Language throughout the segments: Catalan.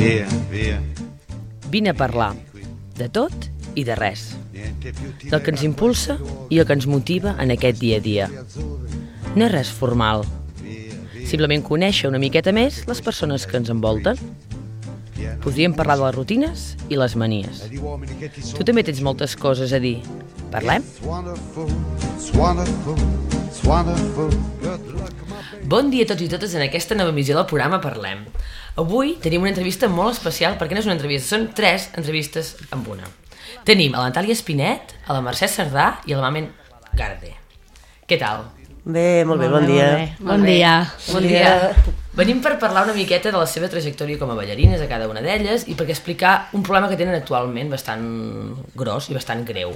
via, via. Vine a parlar de tot i de res. Del que ens impulsa i el que ens motiva en aquest dia a dia. No és res formal. Simplement conèixer una miqueta més les persones que ens envolten. Podríem parlar de les rutines i les manies. Tu també tens moltes coses a dir. Parlem? Bon dia a tots i totes en aquesta nova emissió del programa Parlem. Avui tenim una entrevista molt especial perquè no és una entrevista, són tres entrevistes amb una. Tenim a la Natàlia Espinet, a la Mercè Cerdà i a la Mamen Garde. Què tal? Bé, molt bé, bon dia. Bon dia. Bon dia. Venim per parlar una miqueta de la seva trajectòria com a ballarines a cada una d'elles i perquè explicar un problema que tenen actualment bastant gros i bastant greu.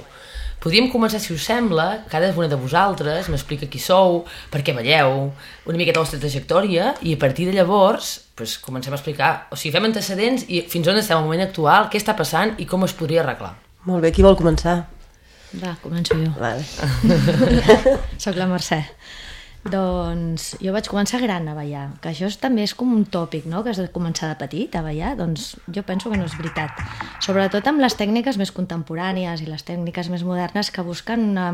Podríem començar, si us sembla, cada una de vosaltres m'explica qui sou, per què balleu, una miqueta la vostra trajectòria i a partir de llavors pues, comencem a explicar, o sigui, fem antecedents i fins on estem al moment actual, què està passant i com es podria arreglar. Molt bé, qui vol començar? Va, començo jo. Vale. Soc la Mercè. Doncs jo vaig començar gran a ballar, que això és, també és com un tòpic, no?, que has de començar de petit a ballar, doncs jo penso que no és veritat. Sobretot amb les tècniques més contemporànies i les tècniques més modernes que busquen una,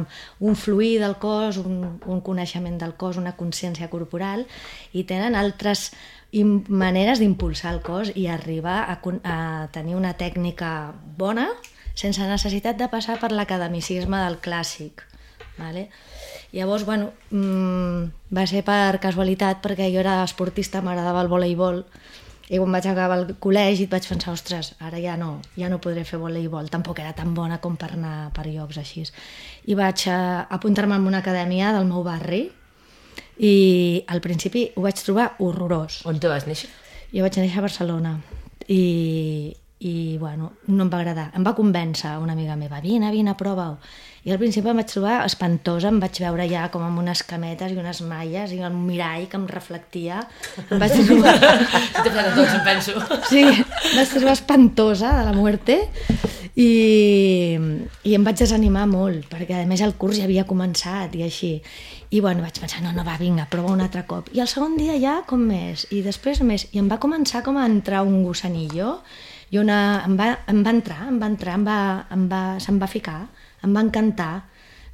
un fluir del cos, un, un coneixement del cos, una consciència corporal i tenen altres im- maneres d'impulsar el cos i arribar a, a tenir una tècnica bona sense necessitat de passar per l'academicisme del clàssic. Vale? Llavors, bueno, mmm, va ser per casualitat perquè jo era esportista, m'agradava el voleibol i quan vaig acabar el col·legi vaig pensar, ostres, ara ja no, ja no podré fer voleibol, tampoc era tan bona com per anar per llocs així. I vaig eh, apuntar-me en una acadèmia del meu barri i al principi ho vaig trobar horrorós. On te vas néixer? Jo vaig néixer a Barcelona i, i bueno, no em va agradar. Em va convèncer una amiga meva, vine, vine, prova-ho. I al principi em vaig trobar espantosa, em vaig veure ja com amb unes cametes i unes malles i el mirall que em reflectia. Em vaig trobar... T'he fet a tots, em penso. Sí, em vaig trobar espantosa de la muerte i, i em vaig desanimar molt, perquè a més el curs ja havia començat i així. I bueno, vaig pensar, no, no, va, vinga, prova un altre cop. I el segon dia ja com més, i després més, i em va començar com a entrar un gossanillo, i una, em, va, em va entrar, em va entrar, em va, em va, se'm va ficar, em va encantar,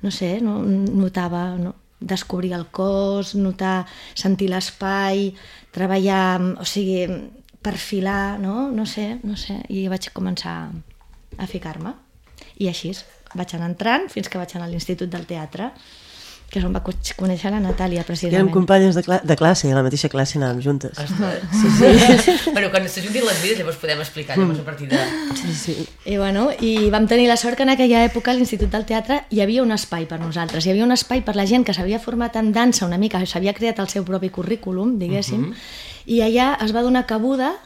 no sé, no, notava, no, descobrir el cos, notar, sentir l'espai, treballar, o sigui, perfilar, no? No sé, no sé, i vaig començar a ficar-me. I així, vaig anar entrant fins que vaig anar a l'Institut del Teatre, que és on va co- conèixer la Natàlia, Érem precisament. companyes de, cla de classe, a la mateixa classe anàvem juntes. Sí, sí. bueno, quan s'ajuntin les vides llavors podem explicar llavors a partir de... Sí, sí. I, bueno, I vam tenir la sort que en aquella època a l'Institut del Teatre hi havia un espai per nosaltres, hi havia un espai per la gent que s'havia format en dansa una mica, s'havia creat el seu propi currículum, diguéssim, i allà es va donar cabuda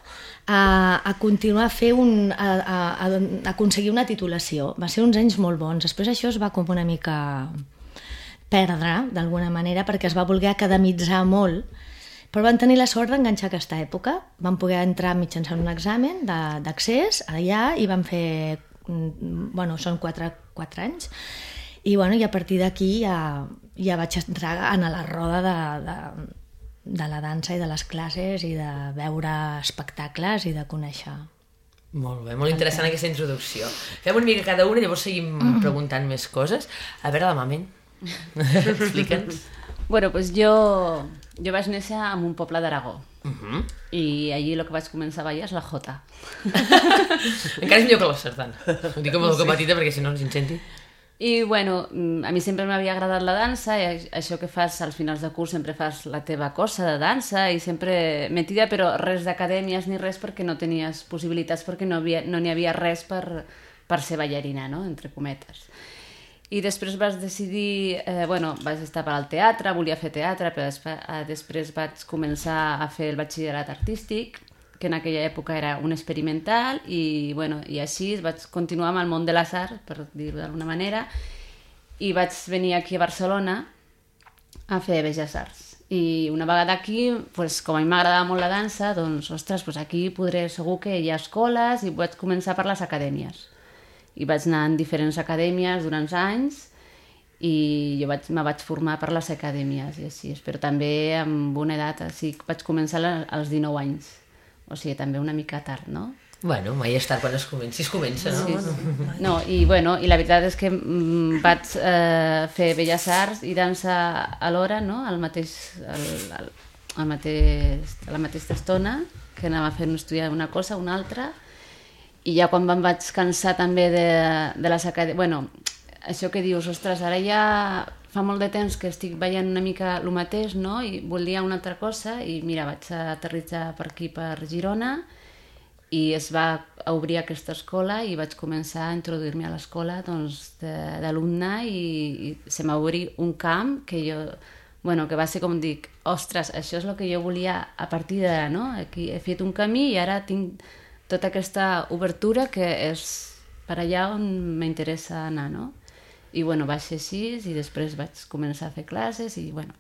a, a continuar a fer un, a, a, a aconseguir una titulació. Va ser uns anys molt bons. Després això es va com una mica perdre, d'alguna manera, perquè es va voler academitzar molt, però van tenir la sort d'enganxar aquesta època. Van poder entrar mitjançant un examen d'accés allà i van fer... mm, Bueno, són quatre, quatre anys. I, bueno, i a partir d'aquí ja, ja vaig entrar en la roda de, de, de la dansa i de les classes i de veure espectacles i de conèixer. Molt bé, molt interessant aquesta introducció. Fem una mica cada una i llavors seguim preguntant més coses. A veure, la Mamen, explica'ns. Bueno, pues jo, jo vaig néixer en un poble d'Aragó Uh -huh. i allí el que vaig començar a ballar és la jota. Encara és millor que la sardana. Ho dic amb el sí. petita perquè si no ens incenti. I bueno, mm, a mi sempre m'havia agradat la dansa i això que fas als finals de curs sempre fas la teva cosa de dansa i sempre metida, però res d'acadèmies ni res perquè no tenies possibilitats perquè no n'hi havia, no havia res per, per ser ballarina, no? entre cometes. I després vas decidir, eh, bueno, vaig estar per al teatre, volia fer teatre, però eh, després vaig començar a fer el batxillerat artístic, que en aquella època era un experimental, i, bueno, i així vaig continuar amb el món de arts, per dir-ho d'alguna manera, i vaig venir aquí a Barcelona a fer Belles Arts. I una vegada aquí, pues, com a mi m'agradava molt la dansa, doncs, ostres, pues aquí podré, segur que hi ha escoles, i vaig començar per les acadèmies i vaig anar en diferents acadèmies durant anys i jo vaig, me vaig formar per les acadèmies i així, però també amb una edat, així, vaig començar als 19 anys. O sigui, també una mica tard, no? Bueno, mai és tard quan es comença. Si es comença, no? Sí, Bueno. sí. No, i, bueno, i la veritat és que mm, vaig eh, fer Belles Arts i dansa alhora, no? Al mateix, al, al, al mateix, a la mateixa estona, que anava fent estudiar una cosa, una altra, i ja quan em vaig cansar també de, de les acadèmies... Bueno, això que dius, ostres, ara ja fa molt de temps que estic veient una mica el mateix, no? I volia una altra cosa, i mira, vaig aterritzar per aquí, per Girona, i es va obrir aquesta escola i vaig començar a introduir-me a l'escola doncs, de- d'alumne i, i se m'ha obrit un camp que jo bueno, que va ser com dic, ostres, això és el que jo volia a partir d'ara, no? Aquí he fet un camí i ara tinc tota aquesta obertura que és per allà on m'interessa anar, no? I bueno, va ser així i després vaig començar a fer classes i bueno,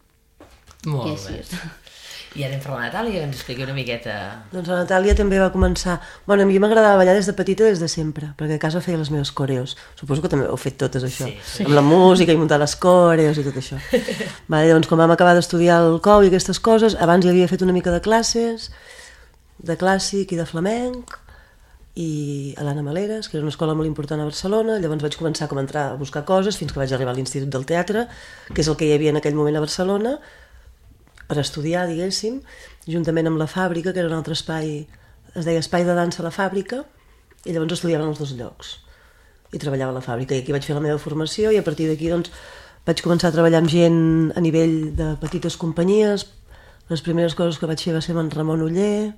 i Molt així bé. és. I ara entra la Natàlia, que ens expliqui una miqueta... Doncs la Natàlia també va començar... Bueno, a mi m'agradava ballar des de petita, des de sempre, perquè a casa feia les meves coreos. Suposo que també ho heu fet totes, això. Sí, sí. Amb la música i muntar les coreos i tot això. vale, doncs quan vam acabar d'estudiar el COU i aquestes coses, abans ja havia fet una mica de classes, de clàssic i de flamenc, i a l'Anna Maleres, que era una escola molt important a Barcelona, llavors vaig començar com a entrar a buscar coses fins que vaig arribar a l'Institut del Teatre, que és el que hi havia en aquell moment a Barcelona, per estudiar, diguéssim, juntament amb la fàbrica, que era un altre espai, es deia Espai de Dansa a la Fàbrica, i llavors estudiaven els dos llocs. I treballava a la fàbrica, i aquí vaig fer la meva formació, i a partir d'aquí doncs, vaig començar a treballar amb gent a nivell de petites companyies. Les primeres coses que vaig fer va ser amb en Ramon Uller,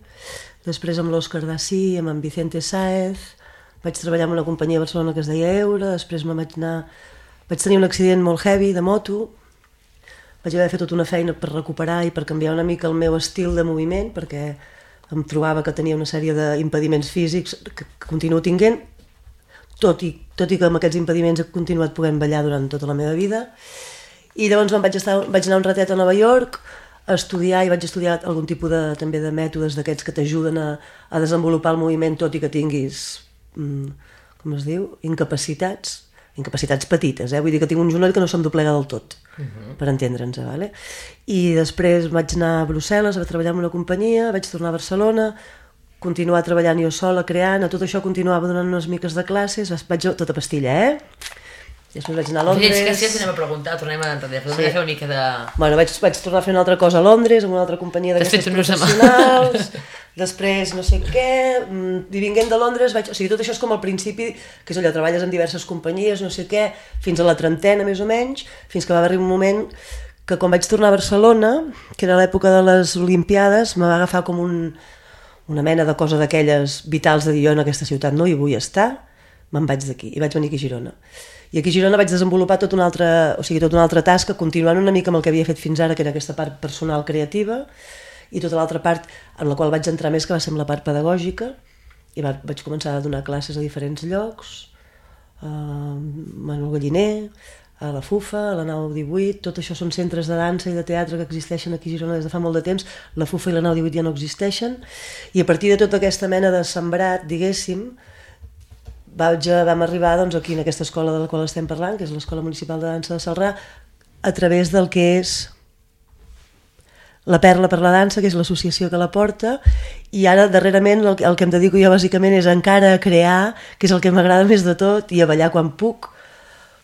després amb l'Òscar Dací, amb en Vicente Sáez, vaig treballar amb una companyia a Barcelona que es deia Eura, després me vaig anar... Vaig tenir un accident molt heavy de moto, vaig haver de fer tota una feina per recuperar i per canviar una mica el meu estil de moviment, perquè em trobava que tenia una sèrie d'impediments físics que, continuo tinguent, tot i, tot i que amb aquests impediments he continuat podent ballar durant tota la meva vida. I llavors vaig, estar, vaig anar un ratet a Nova York estudiar i vaig estudiar algun tipus de, també de mètodes d'aquests que t'ajuden a, a desenvolupar el moviment tot i que tinguis, mm, com es diu, incapacitats, incapacitats petites, eh? vull dir que tinc un genoll que no se'm doblega del tot, uh -huh. per entendre'ns, eh? vale? i després vaig anar a Brussel·les a treballar en una companyia, vaig tornar a Barcelona, continuar treballant jo sola, creant, a tot això continuava donant unes miques de classes, vaig tota pastilla, eh? I després vaig anar a Londres... Londres... que si anem a preguntar, tornem a enrere, podem Sí. sí. fer una mica de... Bueno, vaig, vaig tornar a fer una altra cosa a Londres, amb una altra companyia d'aquestes professionals, després no sé què, mm, i vinguent de Londres, vaig, o sigui, tot això és com al principi, que és allò, treballes en diverses companyies, no sé què, fins a la trentena més o menys, fins que va arribar un moment que quan vaig tornar a Barcelona, que era l'època de les Olimpiades, me va agafar com un, una mena de cosa d'aquelles vitals de dir jo en aquesta ciutat no hi vull estar, me'n vaig d'aquí i vaig venir aquí a Girona. I aquí a Girona vaig desenvolupar tota una altra, o sigui, tota una altra tasca, continuant una mica amb el que havia fet fins ara, que era aquesta part personal creativa, i tota l'altra part en la qual vaig entrar més, que va ser amb la part pedagògica, i va, vaig començar a donar classes a diferents llocs, a Manuel Galliner, a la FUFA, a la Nau 18, tot això són centres de dansa i de teatre que existeixen aquí a Girona des de fa molt de temps, la FUFA i la Nau 18 ja no existeixen, i a partir de tota aquesta mena de sembrat, diguéssim, vaig, a- vam arribar doncs, aquí en aquesta escola de la qual estem parlant, que és l'Escola Municipal de Dansa de Salrà, a través del que és la Perla per la Dansa, que és l'associació que la porta, i ara darrerament el, el que em dedico jo bàsicament és encara a crear, que és el que m'agrada més de tot, i a ballar quan puc,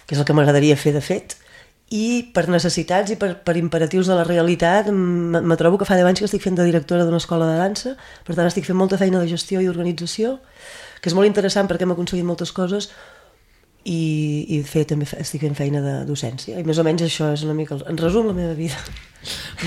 que és el que m'agradaria fer de fet, i per necessitats i per, per imperatius de la realitat me trobo que fa 10 anys que estic fent de directora d'una escola de dansa, per tant estic fent molta feina de gestió i organització, que és molt interessant perquè hem aconseguit moltes coses i, i fer, també estic fent feina de docència. I més o menys això és una mica, el- en resum, la meva vida.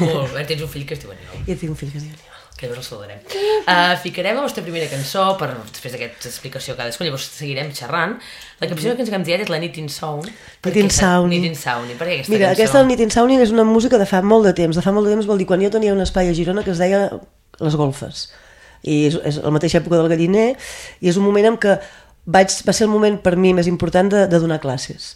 Molt bé, tens un fill que es diu Aniol, I tinc un fill que es diu Aníbal. que llavors el saludarem. Uh, ficarem la vostra primera cançó, per, després d'aquesta explicació cadascú, llavors seguirem xerrant. La cançó que ens hem triat és la Nit in Sound. Nit in Sound. Nit in Sound. Per què aquesta Mira, cançó? aquesta Nit in Sounding és una música de fa molt de temps. De fa molt de temps vol dir quan jo tenia un espai a Girona que es deia Les Golfes. I és, és la mateixa època del Galliner i és un moment en què vaig, va ser el moment per mi més important de, de donar classes.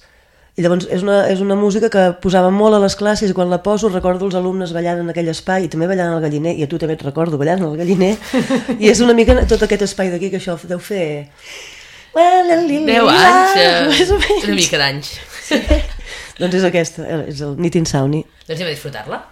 I llavors és una, és una música que posava molt a les classes i quan la poso recordo els alumnes ballant en aquell espai i també ballant al Galliner, i a tu també et recordo ballant al Galliner, i és una mica tot aquest espai d'aquí que això deu fer... 10 anys, eh, una mica d'anys. Doncs és aquesta, és el Nit Insomni. Doncs anem a disfrutar-la.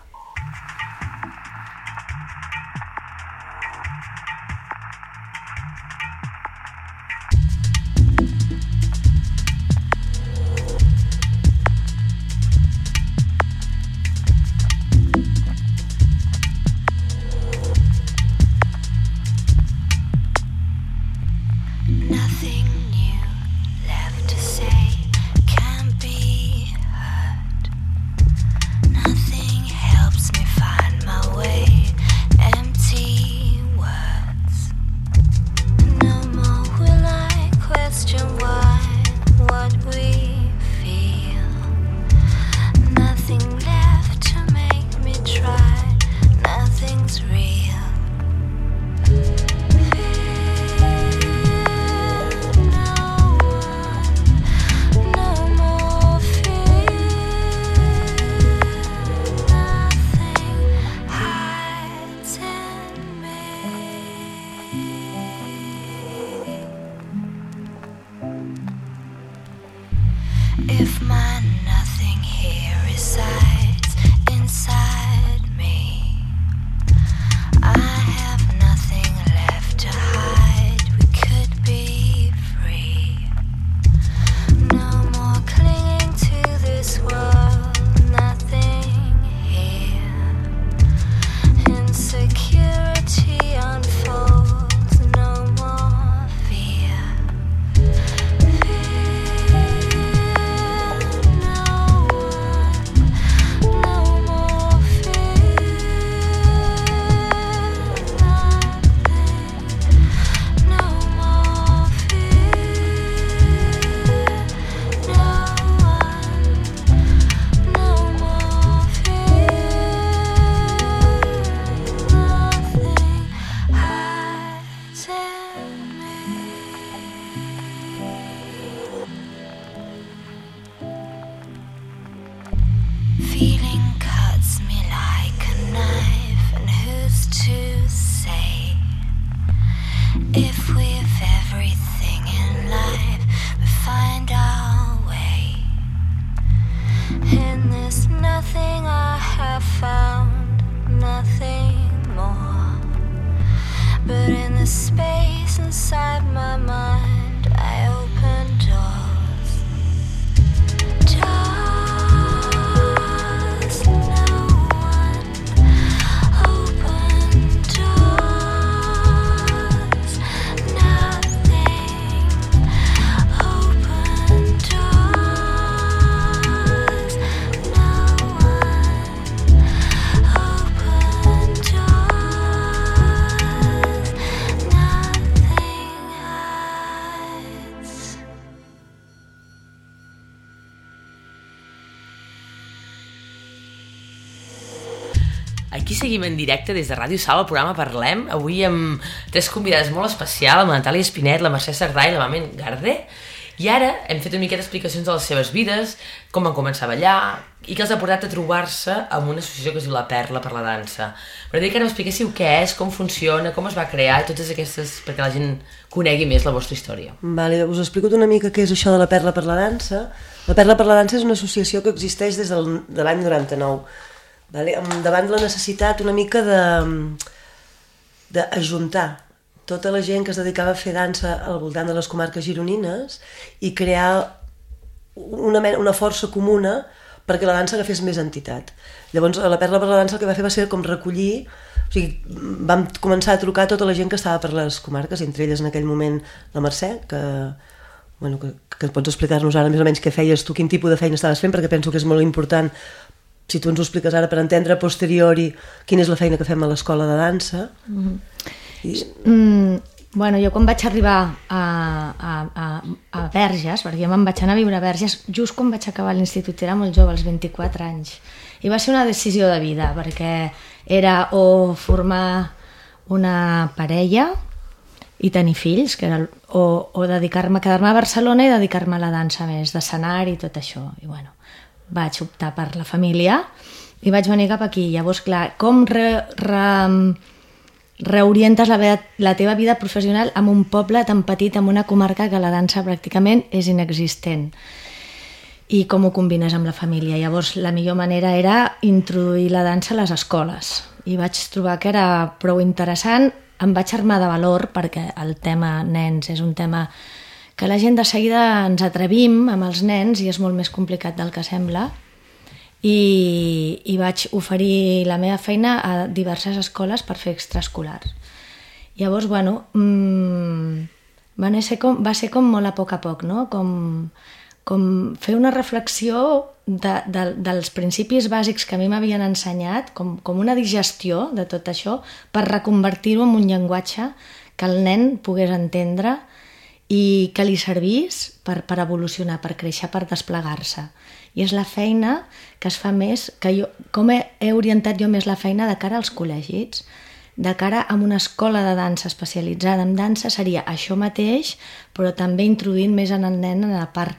Seguim en directe des de Ràdio Sala, el programa Parlem, avui amb tres convidades molt especials, la Natàlia Espinet, la Mercè Cerdà i la Mamen Garde, i ara hem fet una miqueta explicacions de les seves vides, com van començar a ballar, i que els ha portat a trobar-se amb una associació que es diu La Perla per la Dansa. M'agradaria que ara m'expliquéssiu què és, com funciona, com es va crear, i totes aquestes, perquè la gent conegui més la vostra història. Vale, us explico una mica què és això de la Perla per la Dansa. La Perla per la Dansa és una associació que existeix des del, de l'any 99, vale? davant de la necessitat una mica de d'ajuntar tota la gent que es dedicava a fer dansa al voltant de les comarques gironines i crear una, mena, una força comuna perquè la dansa agafés més entitat. Llavors, la Perla per la dansa el que va fer va ser com recollir, o sigui, vam començar a trucar tota la gent que estava per les comarques, entre elles en aquell moment la Mercè, que, bueno, que, que pots explicar-nos ara més o menys què feies tu, quin tipus de feina estaves fent, perquè penso que és molt important si tu ens ho expliques ara per entendre a posteriori quina és la feina que fem a l'escola de dansa. I, Mm, bueno, jo quan vaig arribar a, a, a, a Verges, perquè jo me'n vaig anar a viure a Verges just quan vaig acabar l'institut, era molt jove, als 24 anys. I va ser una decisió de vida, perquè era o formar una parella i tenir fills, que era, el- o, o dedicar-me, quedar-me a Barcelona i dedicar-me a la dansa més, d'escenari i tot això. I bueno, vaig optar per la família i vaig venir cap aquí. Llavors, clar, com re, re, reorientes la, ve- la teva vida professional en un poble tan petit, en una comarca que la dansa pràcticament és inexistent i com ho combines amb la família. Llavors, la millor manera era introduir la dansa a les escoles. I vaig trobar que era prou interessant. Em vaig armar de valor perquè el tema nens és un tema que la gent de seguida ens atrevim amb els nens i és molt més complicat del que sembla. I, i vaig oferir la meva feina a diverses escoles per fer extraescolars. Llavors, bueno, mmm, va, ser com, va ser com molt a poc a poc, no? Com, com fer una reflexió de, de, dels principis bàsics que a mi m'havien ensenyat, com, com una digestió de tot això, per reconvertir-ho en un llenguatge que el nen pogués entendre i que li servís per, per evolucionar, per créixer, per desplegar-se. I és la feina que es fa més, que jo, com he, he orientat jo més la feina de cara als col·legis, de cara a una escola de dansa especialitzada en dansa seria això mateix, però també introduint més en el nen en la part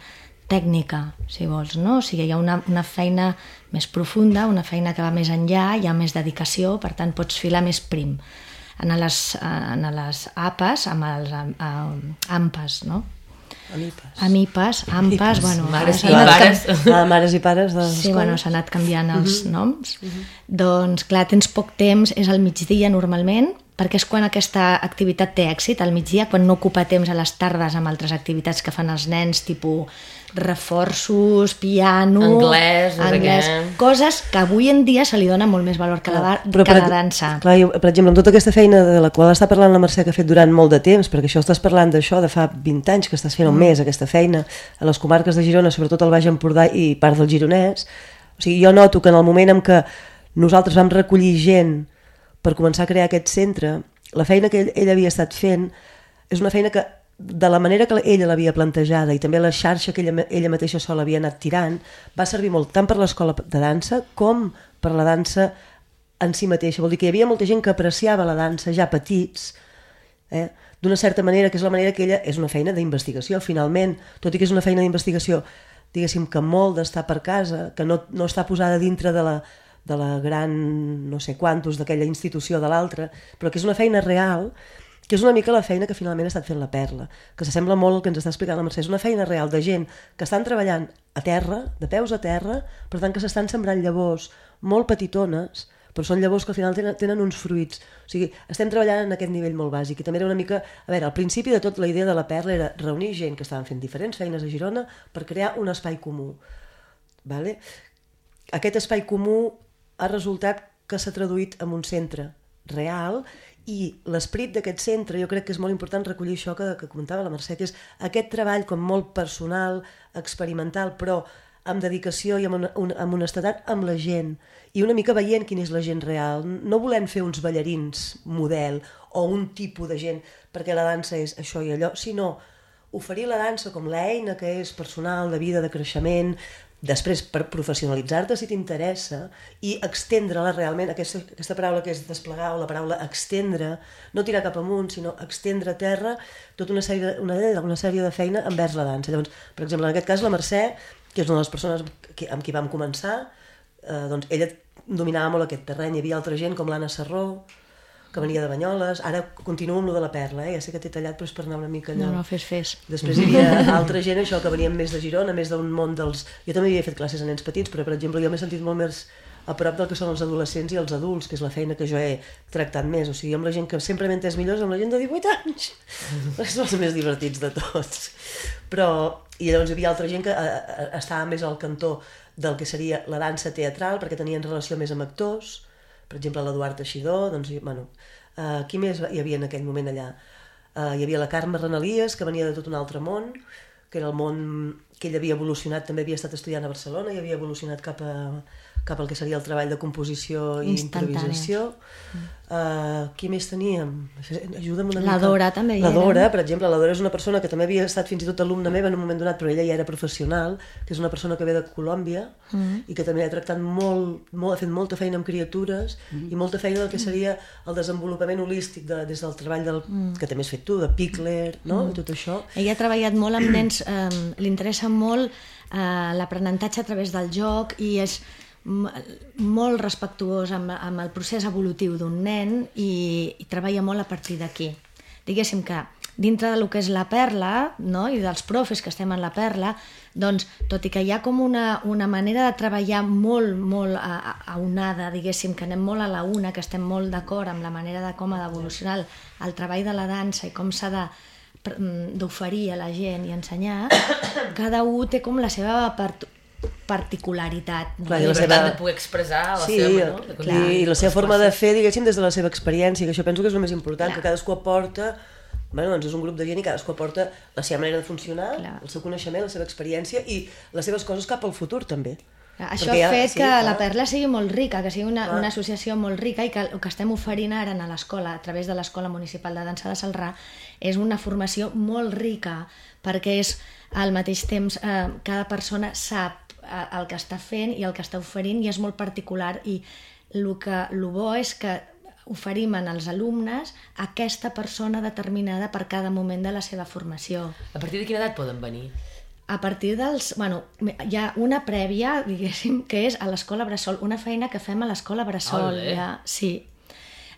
tècnica, si vols, no? O sigui, hi ha una, una feina més profunda, una feina que va més enllà, hi ha més dedicació, per tant pots filar més prim en les, en les apes, amb els am- am- ampes, no? amipes. Amipes, ampes, bueno... Mares i pares. Ah, mares i pares de Sí, bueno, s'ha anat canviant els noms. Doncs, clar, tens poc temps, és al migdia normalment, perquè és quan aquesta activitat té èxit, al migdia, quan no ocupa temps a les tardes amb altres activitats que fan els nens, tipus reforços, piano... Anglès, no anglès coses que avui en dia se li dona molt més valor que la, da- que per, la dansa. Clar, jo, per exemple, amb tota aquesta feina de la qual està parlant la Mercè que ha fet durant molt de temps, perquè això estàs parlant d'això de fa 20 anys que estàs fent mm. més aquesta feina a les comarques de Girona, sobretot al Baix Empordà i part del Gironès, o sigui, jo noto que en el moment en què nosaltres vam recollir gent per començar a crear aquest centre, la feina que ell, ell havia estat fent és una feina que de la manera que ella l'havia plantejada i també la xarxa que ella, ella mateixa sola havia anat tirant, va servir molt tant per l'escola de dansa com per la dansa en si mateixa. Vol dir que hi havia molta gent que apreciava la dansa ja petits, eh? d'una certa manera, que és la manera que ella... És una feina d'investigació, finalment, tot i que és una feina d'investigació, diguéssim que molt d'estar per casa, que no, no està posada dintre de la, de la gran no sé quantos d'aquella institució de l'altra, però que és una feina real que és una mica la feina que finalment ha estat fent la Perla, que s'assembla molt al que ens està explicant la Mercè. És una feina real de gent que estan treballant a terra, de peus a terra, per tant que s'estan sembrant llavors molt petitones, però són llavors que al final tenen, tenen uns fruits. O sigui, estem treballant en aquest nivell molt bàsic i també era una mica... A veure, al principi de tot la idea de la Perla era reunir gent que estaven fent diferents feines a Girona per crear un espai comú. Vale? Aquest espai comú ha resultat que s'ha traduït en un centre real i l'esperit d'aquest centre, jo crec que és molt important recollir això que, que comentava la Mercè, que és aquest treball com molt personal, experimental, però amb dedicació i amb, una, un, amb honestedat amb la gent i una mica veient quina és la gent real. No volem fer uns ballarins model o un tipus de gent perquè la dansa és això i allò, sinó oferir la dansa com l'eina que és personal, de vida, de creixement, després per professionalitzar-te si t'interessa i extendre-la realment, aquesta, aquesta paraula que és desplegar o la paraula extendre, no tirar cap amunt, sinó extendre a terra tota una sèrie, una, una sèrie de feina envers la dansa. Llavors, per exemple, en aquest cas la Mercè, que és una de les persones que, amb qui vam començar, eh, doncs ella dominava molt aquest terreny, hi havia altra gent com l'Anna Serró, que venia de Banyoles, ara continuo amb lo de la Perla, eh? ja sé que t'he tallat però és per anar una mica allò. No, no, fes, fes. Després hi havia altra gent, això, que venien més de Girona, més d'un món dels... Jo també havia fet classes a nens petits, però, per exemple, jo m'he sentit molt més a prop del que són els adolescents i els adults, que és la feina que jo he tractat més. O sigui, amb la gent que sempre m'he entès millor amb la gent de 18 anys. és els més divertits de tots. Però, i llavors hi havia altra gent que eh, eh, estava més al cantó del que seria la dansa teatral, perquè tenien relació més amb actors, per exemple, l'Eduard Teixidor, doncs, bueno, uh, qui més hi havia en aquell moment allà? Uh, hi havia la Carme Renalies, que venia de tot un altre món, que era el món que ell havia evolucionat, també havia estat estudiant a Barcelona i havia evolucionat cap a, cap al que seria el treball de composició i improvisació. Uh, qui més teníem? Ajuda'm una La mica. Dora també hi La era. Dora, per exemple, la Dora és una persona que també havia estat fins i tot alumna meva en un moment donat, però ella ja era professional, que és una persona que ve de Colòmbia Mm. i que també ha tractat molt, molt, ha fet molta feina amb criatures Mm. i molta feina del que seria el desenvolupament holístic de, des del treball del, Mm. que també has fet tu, de Pickler, no? I tot això. Ella ha treballat molt amb nens, eh, li interessa molt eh, l'aprenentatge a través del joc i és molt respectuós amb, amb el procés evolutiu d'un nen i, i treballa molt a partir d'aquí. Diguéssim que dintre del que és la perla no? i dels profes que estem en la perla, doncs, tot i que hi ha com una, una manera de treballar molt, molt a, a, aunada, diguéssim, que anem molt a la una, que estem molt d'acord amb la manera de com ha d'evolucionar el, el treball de la dansa i com s'ha de d'oferir a la gent i ensenyar, cada un té com la seva particularitat. Clar, La i la llibertat seva- de poder expressar la Sí, seva... No? De clar, i la seva forma de fer, diguéssim, des de la seva experiència, que això penso que és el més important, Clar. que cadascú aporta Bueno, doncs és un grup de gent i cadascú aporta la seva manera de funcionar, Clar. el seu coneixement, la seva experiència i les seves coses cap al futur, també. Clar, Això Perquè ha fet sí, que clar. la Perla sigui molt rica, que sigui una, Clar. una associació molt rica i que el que estem oferint ara a l'escola, a través de l'Escola Municipal de Dansa de Salrà, és una formació molt rica, perquè és al mateix temps eh, cada persona sap el que està fent i el que està oferint i és molt particular i el que el bo és que oferim en els alumnes aquesta persona determinada per cada moment de la seva formació. A partir de quina edat poden venir? A partir dels... Bueno, hi ha una prèvia, diguéssim, que és a l'Escola Bressol, una feina que fem a l'Escola Bressol. Ole. Ja, sí.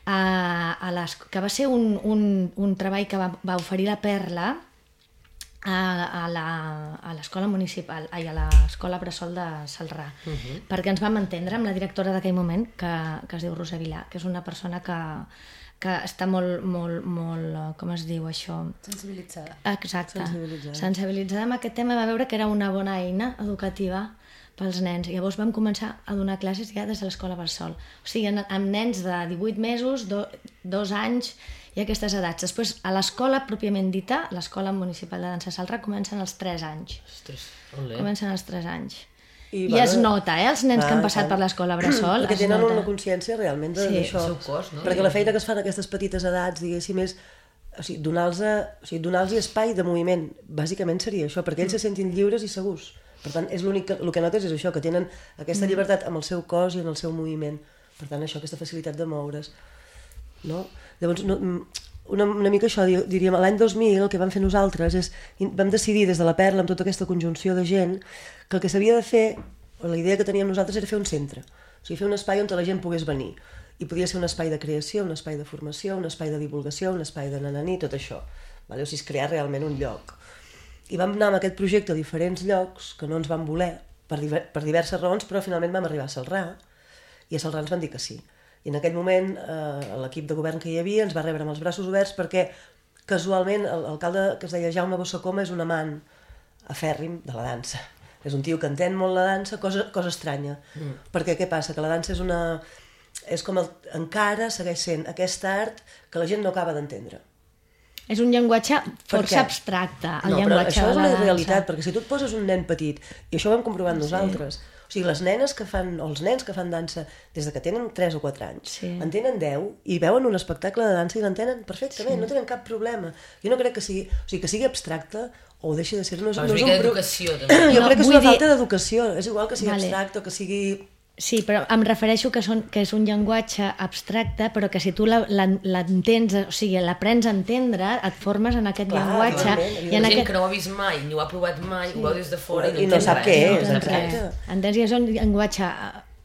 A, a les, que va ser un, un, un treball que va, va oferir la Perla a, a la- a l'escola municipal, ai, a l'escola Bressol de Salrà, uh -huh. perquè ens vam entendre amb la directora d'aquell moment, que, que es diu Rosa Vilà, que és una persona que, que està molt, molt, molt, eh, com es diu això, Sensibilitzada. Exacte. Sensibilitzada. Sensibilitzada amb aquest tema va veure que era una bona eina educativa pels nens. Llavors vam començar a donar classes ja des de l'escola Bressol. O sigui, amb nens de 18 mesos, do, dos anys i aquestes edats. Després, a l'escola pròpiament dita, l'escola municipal de dansa Salra, comencen als 3 anys. Ostres, ole. Comencen als 3 anys. I, I, bueno, es nota, eh? Els nens que clar, han passat clar. per l'escola Bressol, Perquè tenen nota. una consciència realment de- Sí. d'això. El seu cos, no? Perquè la feina que es fan a aquestes petites edats, diguéssim, és o sigui, donar-los o sigui, donar espai de moviment. Bàsicament seria això, perquè ells se sentin lliures i segurs. Per tant, és l'únic que, el que notes és això, que tenen aquesta Mm. llibertat amb el seu cos i en el seu moviment. Per tant, això, aquesta facilitat de moure's. No? Llavors, no, mm, una, una mica això, di- diríem, l'any 2000 el que vam fer nosaltres és, vam decidir des de la Perla, amb tota aquesta conjunció de gent, que el que s'havia de fer, o la idea que teníem nosaltres era fer un centre, o sigui, fer un espai on la gent pogués venir. i podia ser un espai de creació, un espai de formació, un espai de divulgació, un espai de nananí, tot això. Vale? O sigui, és crear realment un lloc. I vam anar amb aquest projecte a diferents llocs que no ens van voler per, diver per diverses raons, però finalment vam arribar a Salrà i a Salrà ens van dir que sí. I en aquell moment eh, l'equip de govern que hi havia ens va rebre amb els braços oberts perquè casualment el- l'alcalde que es deia Jaume Bossacoma és un amant afèrrim de la dansa. És un tio que entén molt la dansa, cosa, cosa estranya. Mm. Perquè què passa? Que la dansa és una... És com el, encara segueix sent aquest art que la gent no acaba d'entendre. És un llenguatge força abstracte, el no, però llenguatge això de és la una realitat, perquè si tu et poses un nen petit, i això ho hem comprovat nosaltres, o sigui, les nenes que fan, o els nens que fan dansa des de que tenen 3 o 4 anys, Sí. en tenen 10 i veuen un espectacle de dansa i l'entenen perfectament, sí. no tenen cap problema. Jo no crec que sigui, o sigui, que sigui abstracte o deixi de ser... No, és- no és és una mica un pro- també. Jo No, crec que és una dir- falta d'educació, és igual que sigui Vale. abstracte o que sigui... Sí, però em refereixo que, són, que és un llenguatge abstracte, però que si tu la- la- l'entens, o sigui, l'aprens a entendre, et formes en aquest Clar, llenguatge. evidentment, I en aquest... que no ho ha vist mai, ni ho ha provat mai, ho veu des de fora I i no no, entén sap res, què no és, exacte. res. Entens? I és un llenguatge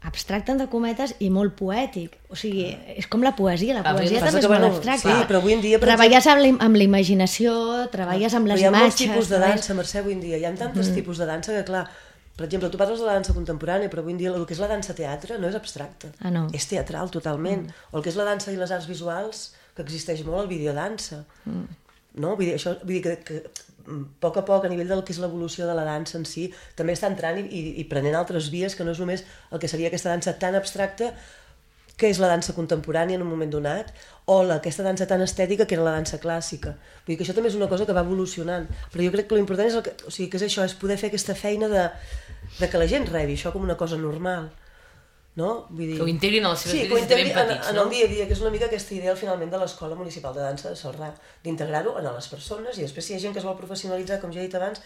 abstracte, entre cometes, i molt poètic. O sigui, és com la poesia. La poesia també és molt abstracta. sí, però avui en dia, per Treballes amb la, amb la imaginació, treballes amb Però les hi ha molts imatges... tipus de dansa, Mercè, avui en dia. Hi ha tantos tipus de dansa que, clar, per exemple, tu parles de la dansa contemporània, però en dia el que és la dansa teatre no és abstracte. Ah, no. És teatral, totalment. O el que és la dansa i les arts visuals, que existeix molt, el videodansa. No? Vull dir, això, vull dir que, que mm, a poc a poc, a nivell del que és l'evolució de la dansa en si, també està entrant i, i, i prenent altres vies que no és només el que seria aquesta dansa tan abstracta que és la dansa contemporània en un moment donat, o la, aquesta dansa tan estètica que era la dansa clàssica. Vull dir que això també és una cosa que va evolucionant, però jo crec que l'important és, el que, o sigui, que és això, és poder fer aquesta feina de, de que la gent rebi això com una cosa normal. No? Vull dir... Que ho integrin a les seves sí, vides que ho petits, en, en no? el dia a dia, que és una mica aquesta idea finalment de l'Escola Municipal de Dansa de Salrà, d'integrar-ho en les persones i després si hi ha gent que es vol professionalitzar, com ja he dit abans,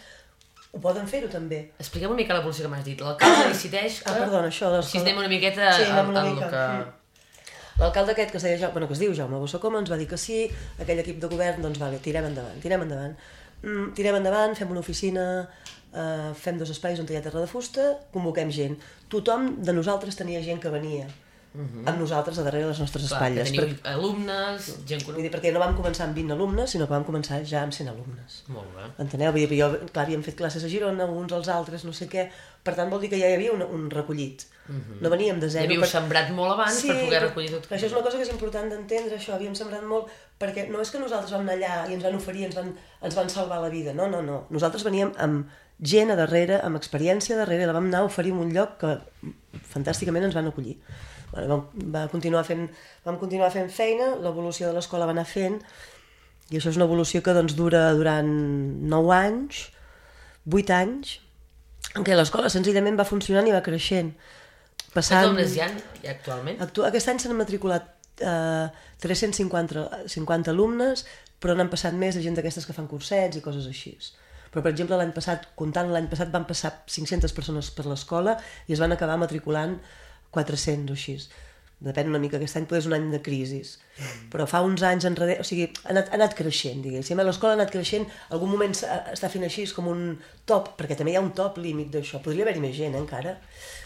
ho poden fer-ho també. Expliquem una mica l'evolució que m'has dit. L'alcalde decideix que... Ah, perdona, això de Si anem una miqueta Sí, al, al mica. que... L'alcalde aquest que es, deia, bueno, que es diu Jaume Bossacoma ens va dir que sí, aquell equip de govern, doncs vale, tirem endavant, tirem endavant. Mm, tirem endavant, fem una oficina, eh, fem dos espais on hi ha terra de fusta, convoquem gent. Tothom de nosaltres tenia gent que venia amb nosaltres a darrere de les nostres Mhm. Clar, que espatlles. teniu Per, alumnes, gent vull coneguda... dir, perquè no vam començar amb 20 alumnes, sinó que vam començar ja amb 100 alumnes. Molt bé. Enteneu? Vull dir, jo, clar, havíem fet classes a Girona, uns als altres, no sé què, per tant vol dir que ja hi havia un, un recollit. No veníem de zero. havíeu per- sembrat molt abans per poder recollir tot. Això és una cosa que és important d'entendre, això, havíem sembrat molt, perquè no és que nosaltres vam anar allà i ens van oferir, ens van, ens van salvar la vida, no, no, no. Nosaltres veníem amb gent a darrere, amb experiència a darrere, la vam anar a oferir en un lloc que fantàsticament ens van acollir. Bueno, vam, va continuar fent, vam continuar fent feina, l'evolució de l'escola va anar fent, i això és una evolució que doncs, dura durant 9 anys, 8 anys, en què l'escola senzillament va funcionant i va creixent. Quants Passant... alumnes hi ha, ja actualment? Actu aquest any s'han matriculat eh, 350 50 alumnes, però n'han passat més de gent d'aquestes que fan cursets i coses així. Però, per exemple, l'any passat, comptant l'any passat, van passar 500 persones per l'escola i es van acabar matriculant 400 o així. Depèn una mica, aquest any potser és un any de crisi. Però fa uns anys enrere, o sigui, ha anat, ha anat creixent, diguéssim. L'escola ha anat creixent, algun moment s'ha- està fent així com un top, perquè també hi ha un top límit d'això. Podria haver-hi més gent, eh, encara.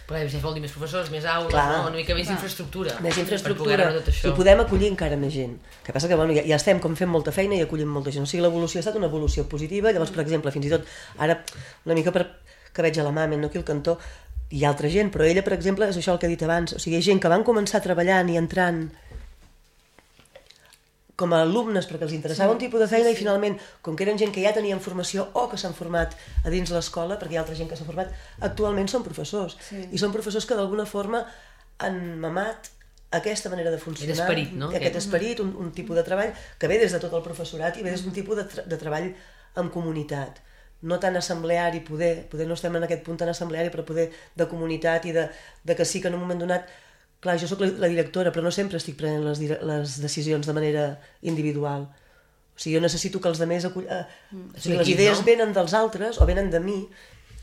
Perquè ja vol dir més professors, més aules, Clar. no? una mica més infraestructura. més infraestructura tot això. i podem acollir encara més gent. El que passa que bueno, ja, ja estem com fent molta feina i acollim molta gent. O sigui, l'evolució ha estat una evolució positiva. Llavors, per exemple, fins i tot ara, una mica per, que veig a la mama, no aquí al cantó, hi ha altra gent, però ella, per exemple, és això el que he dit abans, o sigui, hi ha gent que van començar treballant i entrant com a alumnes perquè els interessava sí, un tipus de feina sí, sí. i finalment, com que eren gent que ja tenien formació o que s'han format a dins l'escola, perquè hi ha altra gent que s'ha format, actualment són professors. Sí. I són professors que d'alguna forma han mamat aquesta manera de funcionar. Aquest esperit, no? Aquest esperit, un, un tipus de treball que ve des de tot el professorat i ve des d'un tipus de, tra de treball en comunitat no tan assembleari, poder, poder no estem en aquest punt tan assembleari, però poder de comunitat i de, de que sí que en un moment donat clar, jo sóc la, la directora, però no sempre estic prenent les, les decisions de manera individual. O sigui, jo necessito que els altres acull... Eh, o sigui, les idees no? venen dels altres o venen de mi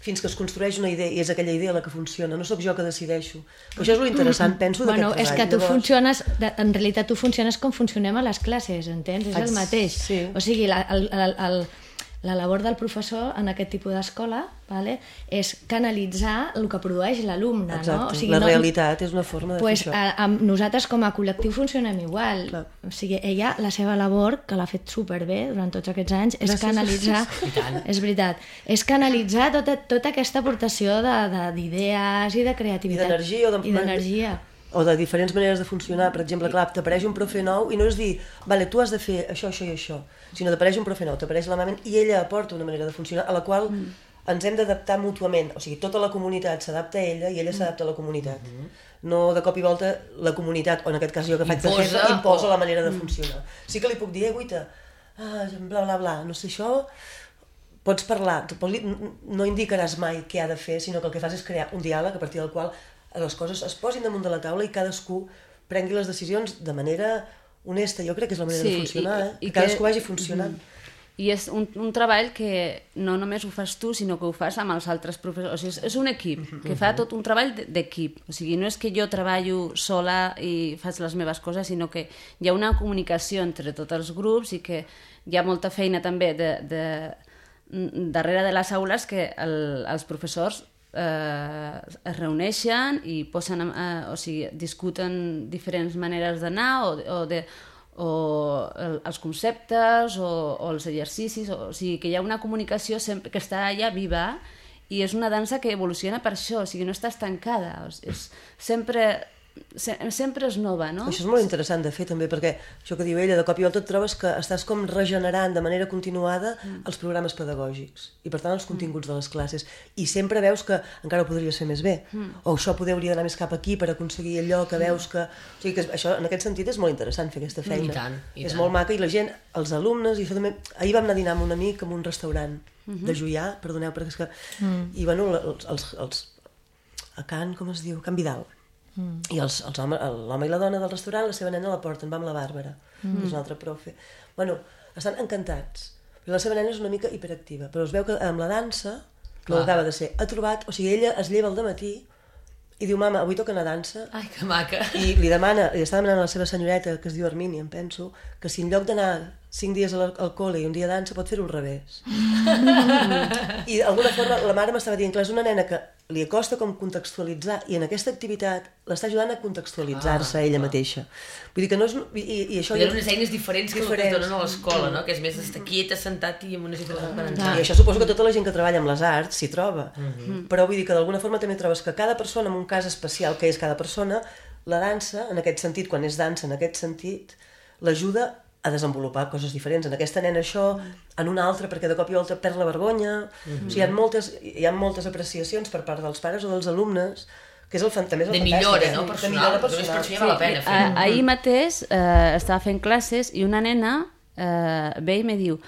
fins que es construeix una idea i és aquella idea la que funciona, no sóc jo que decideixo. Però això és lo interessant, penso, d'aquest Bueno, treball. és que tu Llavors- funciones, en realitat tu funciones com funcionem a les classes, entens? És el mateix. sí. O sigui, la, el, el, el, la labor del professor en aquest tipus d'escola vale, és canalitzar el que produeix l'alumne. No? Exacte, la realitat és una forma de pues, fer això. a, amb nosaltres com a col·lectiu funcionem igual. Clar. O sigui, ella, la seva labor, que l'ha fet superbé durant tots aquests anys, és Gràcies. canalitzar... És veritat. És canalitzar tota, tota aquesta aportació de- de- d'idees i de creativitat. I d'energia o de- I d'energia. O de diferents maneres de funcionar. Per exemple, clar, t'apareix un profe nou i no és dir, vale, tu has de fer això, això i això, sinó t'apareix un profe nou, t'apareix la mama i ella aporta una manera de funcionar a la qual mm. ens hem d'adaptar mútuament. O sigui, tota la comunitat s'adapta a ella i ella s'adapta a la comunitat. No de cop i volta la comunitat, o en aquest cas jo que faig de Imposa jefa, imposa o- la manera de funcionar. Sí que li puc dir, eh, guita, ah, bla, bla, bla, no sé això, pots parlar, no indicaràs mai què ha de fer, sinó que el que fas és crear un diàleg a partir del qual les coses es posin damunt de la taula i cadascú prengui les decisions de manera honesta. Jo crec que és la manera Sí, de funcionar, i- eh? i que cadascú que- vagi funcionant. I és un, un treball que no només ho fas tu, sinó que ho fas amb els altres professors. O sigui, és, és un equip que fa tot un treball de- d'equip. O sigui, no és que jo treballo sola i faig les meves coses, sinó que hi ha una comunicació entre tots els grups i que hi ha molta feina també de, de, darrere de les aules que el, els professors eh, es reuneixen i posen, eh, o sigui, discuten diferents maneres d'anar o, o de o el, els conceptes o, o els exercicis, o, o sigui que hi ha una comunicació sempre que està allà viva i és una dansa que evoluciona per això, o sigui, no està estancada, sigui, és, sempre, se, sempre és nova, no? Això és molt interessant de fer també, perquè això que diu ella, de cop i volta et trobes que estàs com regenerant de manera continuada els programes pedagògics i per tant els continguts de les classes i sempre veus que encara ho podries fer més bé o això poder hauria d'anar més cap aquí per aconseguir allò que veus que... O sigui que això en aquest sentit és molt interessant fer aquesta feina. I tant, i és tant. molt maca i la gent, els alumnes, i això també... ahir vam anar a dinar amb un amic en un restaurant de Juià, perdoneu, perquè és que... I bueno, els, els, els, a Can, com es diu? Can Vidal. Mm. I els, els home, l'home i la dona del restaurant, la seva nena la porten, va amb la Bàrbara, mm. que és una altra profe. Bueno, estan encantats. Però la seva nena és una mica hiperactiva, però es veu que amb la dansa, no Clar. acaba de ser, ha trobat, o sigui, ella es lleva al matí i diu, mama, avui toca anar a dansa, Ai, que maca. i li demana, li està demanant a la seva senyoreta, que es diu Armini, em penso, que si en lloc d'anar cinc dies al, al col·le i un dia dansa pot fer-ho al revés. I d'alguna forma la mare m'estava dient, clar, és una nena que li costa com contextualitzar i en aquesta activitat l'està ajudant a contextualitzar-se Ah, ella clar. mateixa. Vull dir que no és... I, i això... Hi ha unes eines diferents que Diferents. es donen a l'escola, no? Que és més estar quieta, sentat i amb unes diferents I d'aprenentatge. això suposo que tota la gent que treballa amb les arts s'hi troba. Però vull dir que d'alguna forma també trobes que cada persona, en un cas especial que és cada persona, la dansa, en aquest sentit, quan és dansa en aquest sentit, l'ajuda a desenvolupar coses diferents. En aquesta nena això, en una altra perquè de cop i volta perd la vergonya. O sigui, hi ha, moltes, hi ha moltes apreciacions per part dels pares o dels alumnes que és el, fan- també és el De fantàstic, millora, eh? no? De Personal. millora Només per personal. això ja val la pena a, fer-ho. ahir mateix eh, estava fent classes i una nena eh, ve i me diu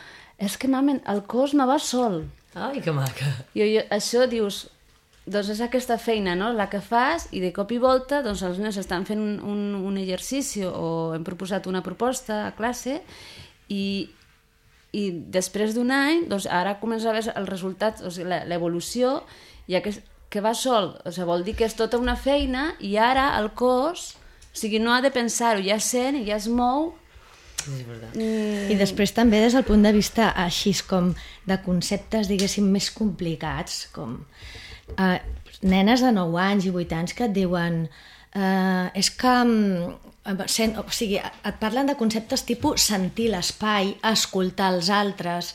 és que, mamen, el cos me va sol. Ai, que maca. I jo, això dius, doncs és aquesta feina, no?, la que fas i de cop i volta doncs els nens estan fent un, un, un exercici o hem proposat una proposta a classe i, i després d'un any, doncs ara comença a veure els resultats, o sigui, la- l'evolució, ja que, que va sol, o sigui, vol dir que és tota una feina i ara el cos, o sigui, no ha de pensar-ho, ja sent i ja es mou, Sí, és veritat. I després també des del punt de vista així com de conceptes, diguéssim, més complicats, com eh, nenes de 9 anys i 8 anys que et diuen eh, és que mm, sent, o sigui, et parlen de conceptes tipus sentir l'espai, escoltar els altres,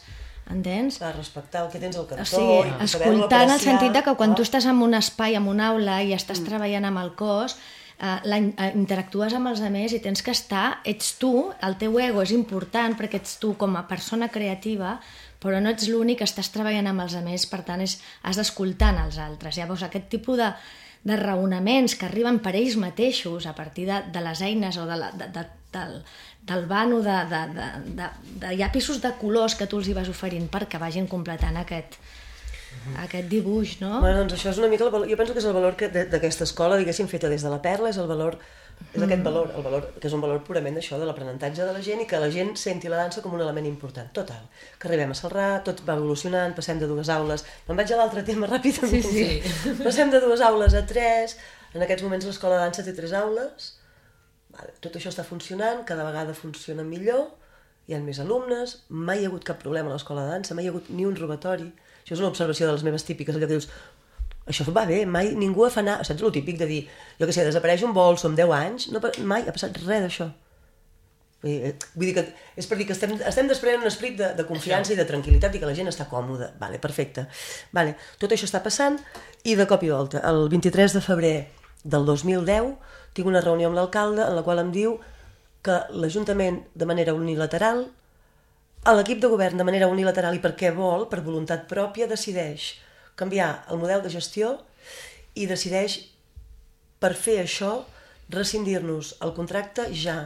entens? Clar, respectar el que tens al cantó, O sigui, escoltar en el sentit de que quan no? tu estàs en un espai, en una aula i estàs treballant amb el cos, eh, la, eh, interactues amb els altres i tens que estar, ets tu, el teu ego és important perquè ets tu com a persona creativa, però no ets l'únic estàs treballant amb els altres, per tant és, has d'escoltar els altres. Llavors aquest tipus de, de raonaments que arriben per ells mateixos a partir de, de les eines o de la, de, de, del, del vano de, de, de, de, de llapisos de colors que tu els hi vas oferint perquè vagin completant aquest, aquest dibuix, no? Bueno, doncs això és una mica el valor, jo penso que és el valor d'aquesta escola, diguéssim, feta des de la perla, és el valor, és aquest valor, el valor, que és un valor purament d'això, de l'aprenentatge de la gent i que la gent senti la dansa com un element important, total. Que arribem a Salrà, tot va evolucionant, passem de dues aules, me'n vaig a l'altre tema ràpidament. Sí, sí. Passem de dues aules a tres, en aquests moments l'escola de dansa té tres aules, tot això està funcionant, cada vegada funciona millor hi ha més alumnes, mai hi ha hagut cap problema a l'escola de dansa, mai hi ha hagut ni un robatori. Això és una observació de les meves típiques, allò que dius, això va bé, mai ningú fa anar, saps el típic de dir, jo que sé, desapareix un vol, som 10 anys, no, mai ha passat res d'això. Vull dir, eh, vull dir que és per dir que estem, estem desprenent un esperit de, de confiança i de tranquil·litat i que la gent està còmoda. Vale, perfecte. Vale, tot això està passant i de cop i volta, el 23 de febrer del 2010 tinc una reunió amb l'alcalde en la qual em diu que l'Ajuntament de manera unilateral a l'equip de govern de manera unilateral i perquè vol, per voluntat pròpia, decideix canviar el model de gestió i decideix, per fer això, rescindir-nos el contracte ja.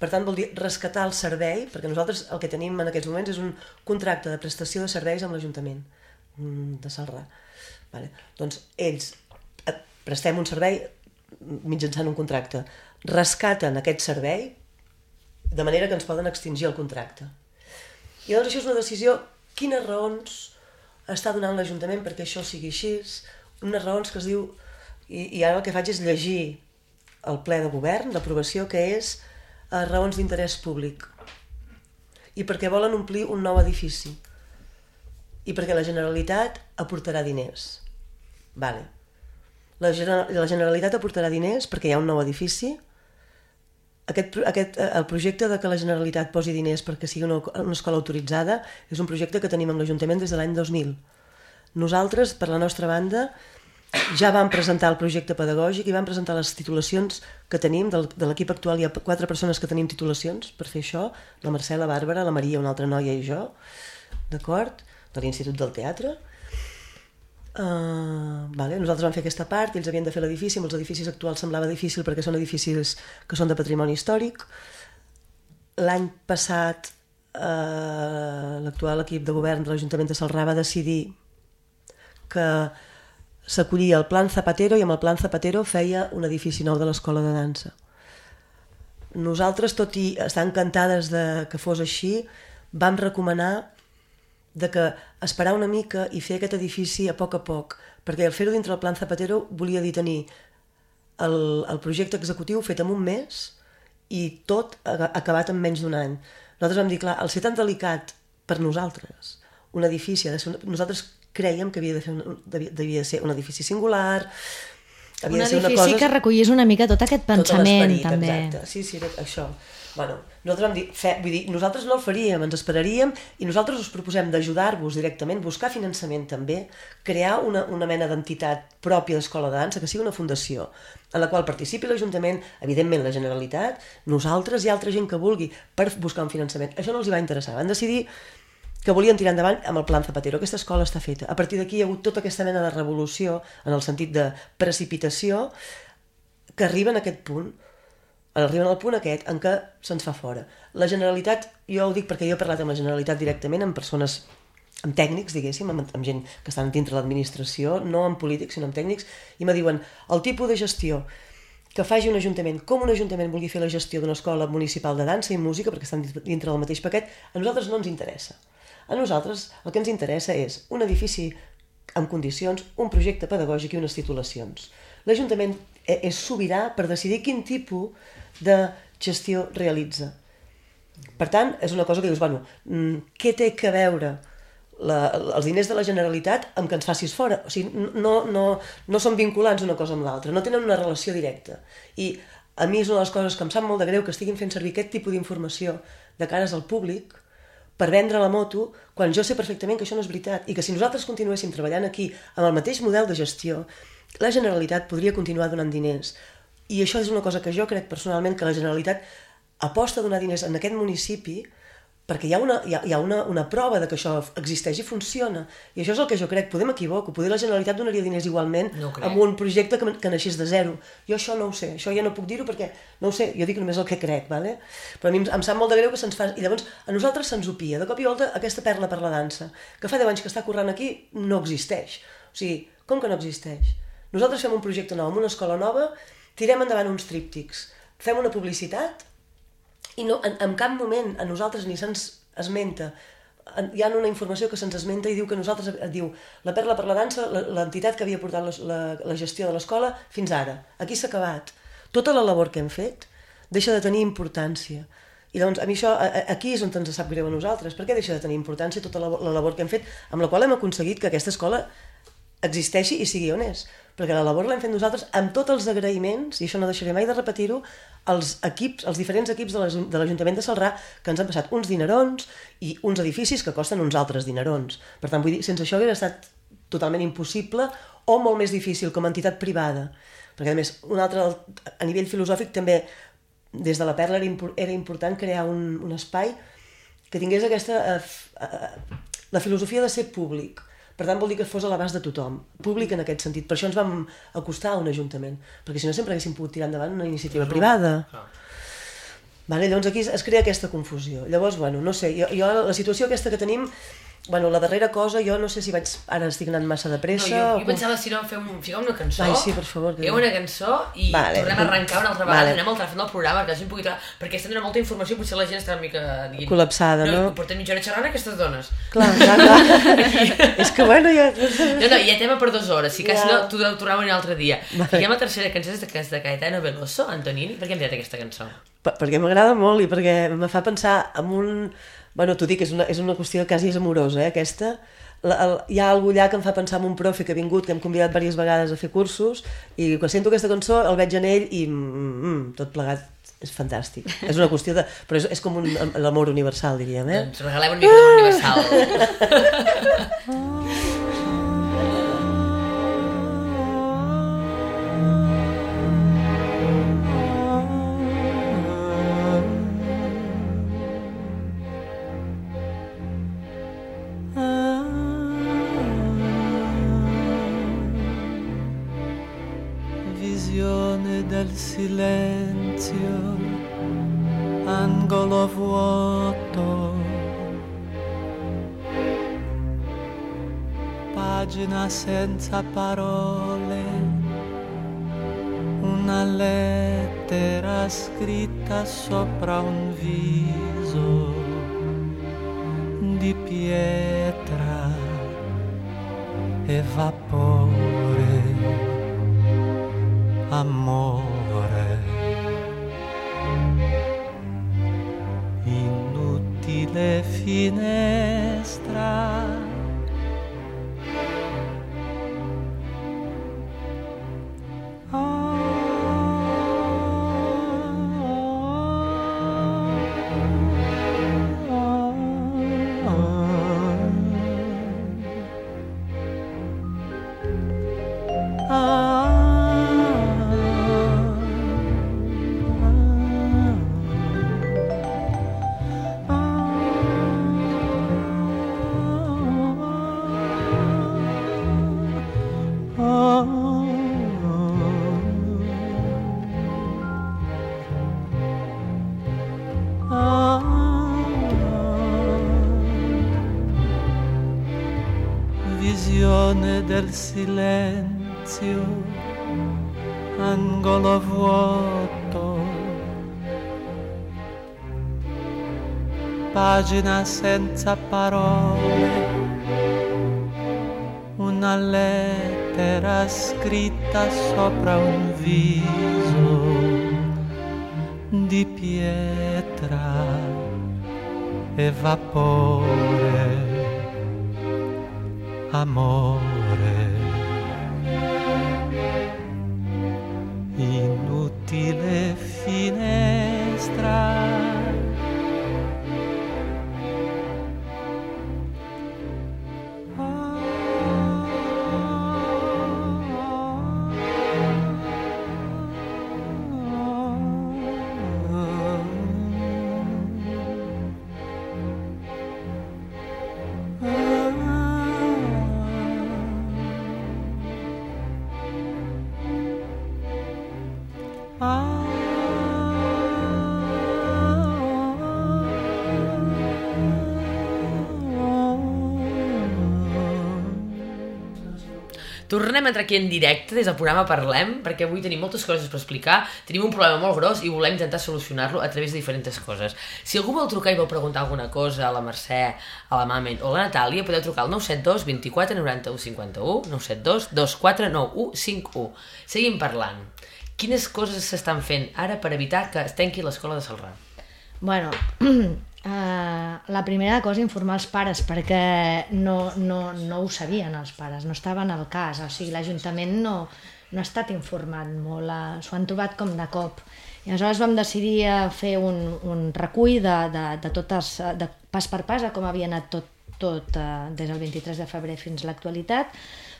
Per tant, vol dir rescatar el servei, perquè nosaltres el que tenim en aquests moments és un contracte de prestació de serveis amb l'Ajuntament mm, de Salrà. Vale. Doncs ells eh, prestem un servei mitjançant un contracte, rescaten aquest servei de manera que ens poden extingir el contracte. I llavors això és una decisió, quines raons està donant l'Ajuntament perquè això sigui així, unes raons que es diu, i, i ara el que faig és llegir el ple de govern, l'aprovació, que és eh, raons d'interès públic. I perquè volen omplir un nou edifici. I perquè la Generalitat aportarà diners. Vale. La, la Generalitat aportarà diners perquè hi ha un nou edifici, aquest, aquest, eh, el projecte de que la Generalitat posi diners perquè sigui una, una escola autoritzada és un projecte que tenim amb l'Ajuntament des de l'any 2000. Nosaltres, per la nostra banda, ja vam presentar el projecte pedagògic i vam presentar les titulacions que tenim, del, de l'equip actual hi ha quatre persones que tenim titulacions per fer això, la Mercè, la Bàrbara, la Maria, una altra noia i jo, d'acord? De l'Institut del Teatre. Uh, vale, nosaltres vam fer aquesta part, ells havien de fer l'edifici, amb els edificis actuals semblava difícil perquè són edificis que són de patrimoni històric. L'any passat uh, l'actual equip de govern de l'Ajuntament de Salrà va decidir que s'acollia el Plan Zapatero i amb el Plan Zapatero feia un edifici nou de l'escola de dansa. Nosaltres, tot i estar encantades de que fos així, vam recomanar de que esperar una mica i fer aquest edifici a poc a poc, perquè el fer-ho dintre del Plan Zapatero volia dir tenir el, el projecte executiu fet en un mes i tot acabat en menys d'un any. Nosaltres vam dir, clar, al ser tan delicat per nosaltres, un edifici, ha de ser un, nosaltres creiem que havia de, fer un, devia, devia ser un edifici singular, havia Un de ser una edifici cosa... que recollís una mica tot aquest Tot pensament, l'esperit, també. Exacte. Sí, sí, això. Bueno, nosaltres vam dir, fe, vull dir, nosaltres no el faríem, ens esperaríem i nosaltres us proposem d'ajudar-vos directament, buscar finançament també, crear una, una mena d'entitat pròpia d'escola de dansa, que sigui una fundació, en la qual participi l'Ajuntament, evidentment la Generalitat, nosaltres i altra gent que vulgui, per buscar un finançament. Això no els hi va interessar. Van decidir que volien tirar endavant amb el Plan Zapatero. Aquesta escola està feta. A partir d'aquí hi ha hagut tota aquesta mena de revolució, en el sentit de precipitació, que arriben a aquest punt, arriben al punt aquest en què se'ns fa fora. La Generalitat, jo ho dic perquè jo he parlat amb la Generalitat directament, amb persones, amb tècnics, diguéssim, amb, amb gent que estan dintre l'administració, no amb polítics, sinó amb tècnics, i me diuen, el tipus de gestió que faci un ajuntament, com un ajuntament vulgui fer la gestió d'una escola municipal de dansa i música, perquè estan dintre del mateix paquet, a nosaltres no ens interessa. A nosaltres el que ens interessa és un edifici amb condicions, un projecte pedagògic i unes titulacions. L'Ajuntament e- és sobirà per decidir quin tipus de gestió realitza. Per tant, és una cosa que dius, bueno, mm, què té que veure la, els diners de la Generalitat amb que ens facis fora? O sigui, no, no, no són vinculants una cosa amb l'altra, no tenen una relació directa. I a mi és una de les coses que em sap molt de greu que estiguin fent servir aquest tipus d'informació de cares al públic per vendre la moto quan jo sé perfectament que això no és veritat i que si nosaltres continuéssim treballant aquí amb el mateix model de gestió, la Generalitat podria continuar donant diners. I això és una cosa que jo crec personalment que la Generalitat aposta a donar diners en aquest municipi perquè hi ha, una, hi ha, hi ha una, una prova de que això existeix i funciona. I això és el que jo crec, podem equivocar, poder la Generalitat donaria diners igualment No amb un projecte que, que naixés de zero. Jo això no ho sé, això ja no puc dir-ho perquè no ho sé, jo dic només el que crec, vale? però a mi em, em sap molt de greu que se'ns fa... I llavors a nosaltres se'ns opia, de cop i volta aquesta perla per la dansa, que fa 10 anys que està corrent aquí, no existeix. O sigui, com que no existeix? Nosaltres fem un projecte nou, amb una escola nova, tirem endavant uns tríptics, fem una publicitat i no, en, en cap moment a nosaltres ni se'ns esmenta En- hi ha una informació que se'ns esmenta i diu que nosaltres eh, diu la Perla per la dansa, la- l'entitat que havia portat les- la, la gestió de l'escola fins ara. Aquí s'ha acabat. Tota la labor que hem fet deixa de tenir importància. I llavors, a mi això, a- aquí és on ens sap greu a nosaltres. Per què deixa de tenir importància tota la, la labor que hem fet, amb la qual hem aconseguit que aquesta escola existeixi i sigui on és? Perquè la labor l'hem fet nosaltres amb tots els agraïments, i això no deixaré mai de repetir-ho, als equips, als diferents equips de l'Ajun- de l'Ajuntament de Salrà que ens han passat uns dinerons i uns edificis que costen uns altres dinerons. Per tant, vull dir, sense això hauria estat totalment impossible o molt més difícil com a entitat privada. Perquè, a més, un altre, a nivell filosòfic també, des de la Perla era, era important crear un, un espai que tingués aquesta... Eh, eh, la filosofia de ser públic. Per tant, vol dir que fos a l'abast de tothom. Públic en aquest sentit. Per això ens vam acostar a un ajuntament. Perquè si no sempre haguéssim pogut tirar endavant una iniciativa privada. Vale, llavors aquí es, crea aquesta confusió. Llavors, bueno, no sé, jo, jo la situació aquesta que tenim, bueno, la darrera cosa, jo no sé si vaig, ara estic anant massa de No, pressa... jo, o jo com- pensava, si no, fem, un, fiquem una cançó. Ai, sí, per favor, que- Fiquem una cançó i Vale. tornem a arrencar una altra vegada. Vale. Anem al tràfic del programa, que la gent pugui. Perquè estem donant molta informació, potser la gent està una mica... Dient, Col·lapsada, no? Portem mitja hora xerrant aquestes dones. Clar, clar, clar. és que, bueno, ja... No, no, hi ha tema per dues hores, si quasi Ja. no, t'ho deu tornar un altre dia. Vale. Fiquem la tercera cançó és de, Caetano Veloso, Antonini. Per què hem dit aquesta cançó? Per- perquè m'agrada molt i perquè me fa pensar en un... Bueno, t'ho dic, és una, és una qüestió quasi és amorosa, eh, aquesta. La, el, hi ha algú allà que em fa pensar en un profe que ha vingut, que hem convidat diverses vegades a fer cursos, i quan sento aquesta cançó el veig en ell i mm, mm, tot plegat és fantàstic. És una qüestió de... Però és, és com un, l'amor universal, diríem, eh? Doncs regalem una mica d'universal. senza parole, una lettera scritta sopra un viso di pietra e vapore amore. Inutile finestra. Del silenzio, angolo vuoto, pagina senza parole, una lettera scritta sopra un viso di pietra e vapore Tornem a entrar aquí en directe des del programa Parlem, perquè avui tenim moltes coses per explicar, tenim un problema molt gros i volem intentar solucionar-lo a través de diferents coses. Si algú vol trucar i vol preguntar alguna cosa a la Mercè, a la Mamen o a la Natàlia, podeu trucar al 972 24 91 51, 972 24 91 51. Seguim parlant. Quines coses s'estan fent ara per evitar que es tanqui l'escola de Salrà? Bueno, uh, la primera cosa, informar els pares, perquè no, no, no ho sabien els pares, no estaven al cas, o sigui, l'Ajuntament no, no ha estat informat molt, uh, s'ho han trobat com de cop. I aleshores vam decidir eh, fer un, un recull de, de, de totes, de pas per pas, a com havia anat tot, tot uh, des del 23 de febrer fins a l'actualitat,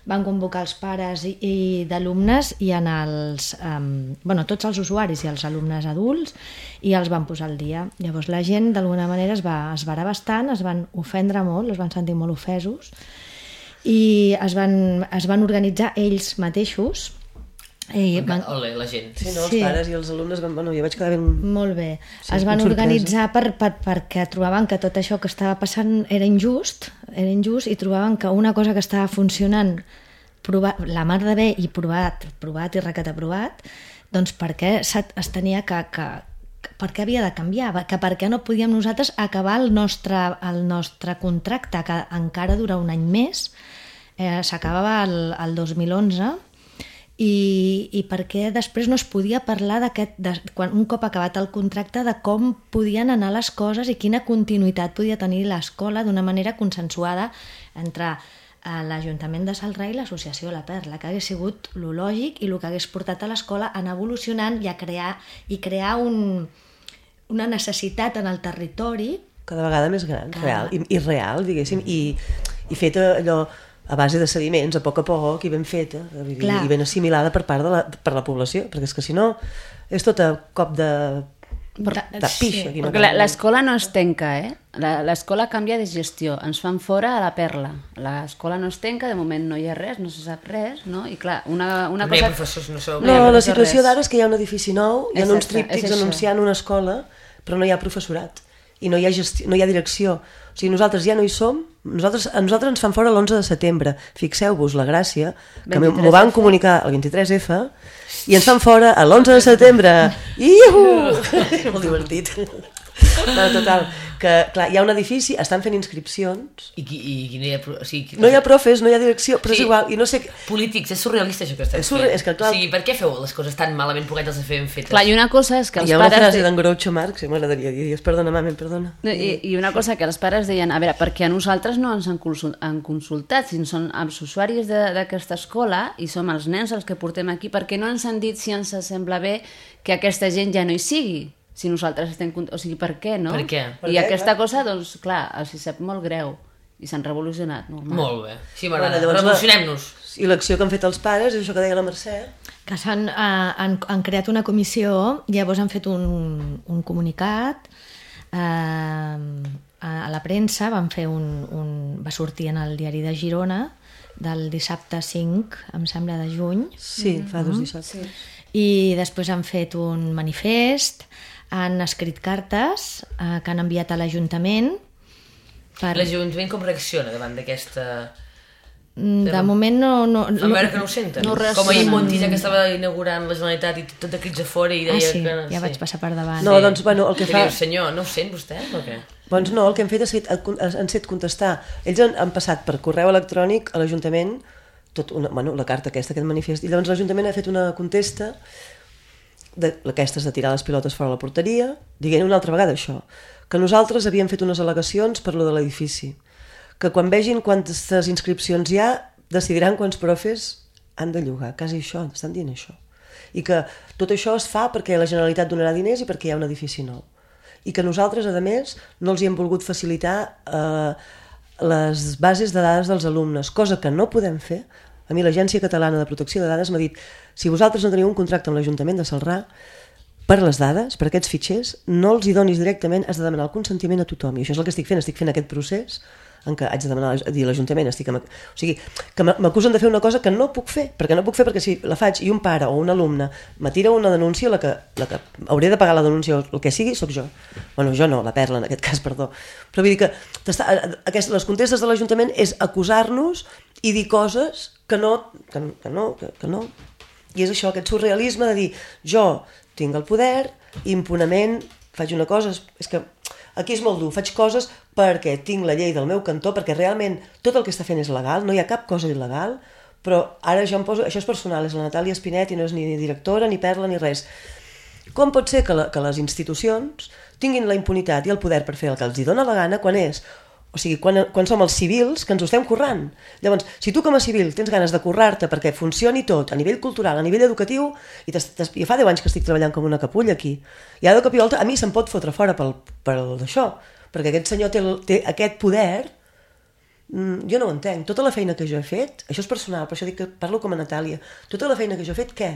van convocar els pares i, i d'alumnes i en els, um, bueno, tots els usuaris i els alumnes adults i els van posar al dia. Llavors la gent d'alguna manera es va esvarar bastant, es van ofendre molt, es van sentir molt ofesos i es van, es van organitzar ells mateixos i van, Ole, la gent. Sí, no, els Sí. pares i els alumnes van... Bueno, jo vaig quedar ben... Molt bé. Sí, es van organitzar per, per, perquè trobaven que tot això que estava passant era injust, era injust i trobaven que una cosa que estava funcionant provat, la mar de bé i provat, provat i recataprovat, doncs per què es tenia que, que, que per què havia de canviar, que per què no podíem nosaltres acabar el nostre, el nostre contracte, que encara dura un any més, eh, s'acabava el, el 2011, i, i perquè després no es podia parlar d'aquest, de, quan un cop acabat el contracte, de com podien anar les coses i quina continuïtat podia tenir l'escola d'una manera consensuada entre eh, l'Ajuntament de Salrà i l'Associació La Perla, que hagués sigut lo lògic i el que hagués portat a l'escola a anar evolucionant i a crear, i crear un, una necessitat en el territori cada vegada més gran, Clar. real, i, i real, diguéssim, i, i feta allò a base de sediments, a poc a poc, i ben feta, i, Clar. i ben assimilada per part de la, per la població, perquè és que si no és tot a cop de, De- de pix. sí. no l'escola no es tanca, eh? La- L'escola canvia de gestió. Ens fan fora a la perla. L'escola no es tanca, de moment no hi ha res, no se sap res, no? I clar, una, una També cosa... professors no sou... No No, la situació d'ara és que hi ha un edifici nou, hi ha uns Exacte, tríptics és això. anunciant una escola, però no hi ha professorat i no hi ha, gestió, no hi ha direcció. O sigui, nosaltres ja no hi som, nosaltres, a nosaltres ens fan fora l'11 de setembre. Fixeu-vos la gràcia, que m'ho 23F. van comunicar el 23F, i ens fan fora a l'11 de setembre. Iuhu! Molt divertit. No, total, que clar, hi ha un edifici, estan fent inscripcions, I, qui, i, qui no hi ha... O sigui, no hi ha profes, no hi ha direcció, però Sí. és igual, i no sé... Polítics, és surrealista això que esteu És surre- fent. és que, clar- O sigui, per què feu les coses tan malament poguets les fer ben fetes? Clar, i una cosa és que els Hi ha una pares... frase de- d'en Groucho Marx, que m'agradaria dir, Dios, perdona, mami, perdona. No, I, I una cosa que els pares deien, a veure, perquè a nosaltres no ens han, consult, han consultat, si són els usuaris de- d'aquesta escola i som els nens els que portem aquí, perquè no ens han dit si ens sembla bé que aquesta gent ja no hi sigui, si nosaltres estem... cont- O sigui, per què, no? Per què? Per I què, aquesta clar. cosa, doncs, clar, els hi sap molt greu i s'han revolucionat, normal. Molt bé. Sí, m'agrada. Bueno, Revolucionem-nos. I l'acció que han fet els pares, és això que deia la Mercè, que s'han, eh, han, han creat una comissió, llavors han fet un, un comunicat, eh, a, a la premsa van fer un, un, va sortir en el diari de Girona del dissabte 5, em sembla, de juny, sí, fa dos dissabtes. Sí. i després han fet un manifest, han escrit cartes eh, que han enviat a l'Ajuntament per... L'Ajuntament com reacciona davant d'aquesta... Mm, De moment no... no, A veure que no ho senten. no Com ahir Montilla que estava inaugurant la Generalitat i tot de crits a fora i deia Ah, sí, que... ja vaig passar per davant. No, doncs, bueno, el que Que fa... dius, senyor, no ho sent vostè o què? Doncs no, el que hem fet ha set, han set contestar. Ells han, han passat per correu electrònic a l'Ajuntament tot una, bueno, la carta aquesta, aquest manifest, i llavors l'Ajuntament ha fet una contesta de, aquestes de tirar les pilotes fora de la porteria, dient una altra vegada això, que nosaltres havíem fet unes al·legacions per lo de l'edifici, que quan vegin quantes inscripcions hi ha, decidiran quants profes han de llogar, quasi això, estan dient això. I que tot això es fa perquè la Generalitat donarà diners i perquè hi ha un edifici nou. I que nosaltres, a més, no els hi hem volgut facilitar eh, les bases de dades dels alumnes, cosa que no podem fer. A mi l'Agència Catalana de Protecció de Dades m'ha dit si vosaltres no teniu un contracte amb l'Ajuntament de Salrà, per les dades, per aquests fitxers, no els hi donis directament, has de demanar el consentiment a tothom. I això és el que estic fent, estic fent aquest procés en què haig de demanar a dir a l'Ajuntament, estic amb... o sigui, que m'acusen de fer una cosa que no puc fer, perquè no puc fer perquè si la faig i un pare o un alumne me tira una denúncia, la que, la que hauré de pagar la denúncia o el que sigui, sóc jo. Bueno, jo no, la Perla en aquest cas, perdó. Però vull dir que t'està- aquest, les contestes de l'Ajuntament és acusar-nos i dir coses que no, que, que no, que, que no. I és això, aquest surrealisme de dir jo tinc el poder, impunament faig una cosa, és- que aquí és molt dur, faig coses perquè tinc la llei del meu cantó, perquè realment tot el que està fent és legal, no hi ha cap cosa il·legal, però ara jo em poso, això és personal, és la Natàlia Espinet i no és ni directora, ni perla, ni res. Com pot ser que, la, que les institucions tinguin la impunitat i el poder per fer el que els hi dona la gana quan és o sigui, quan, quan som els civils que ens ho estem currant. Llavors, si tu com a civil tens ganes de currar-te perquè funcioni tot a nivell cultural, a nivell educatiu, i t'es- t'es- jo fa 10 anys que estic treballant com una capulla aquí, i ara de cop i volta a mi se'm pot fotre fora pel, pel d'això, perquè aquest senyor té, té aquest poder Mm, jo no ho entenc. Tota la feina que jo he fet, això és personal, per això dic que parlo com a Natàlia, tota la feina que jo he fet, què?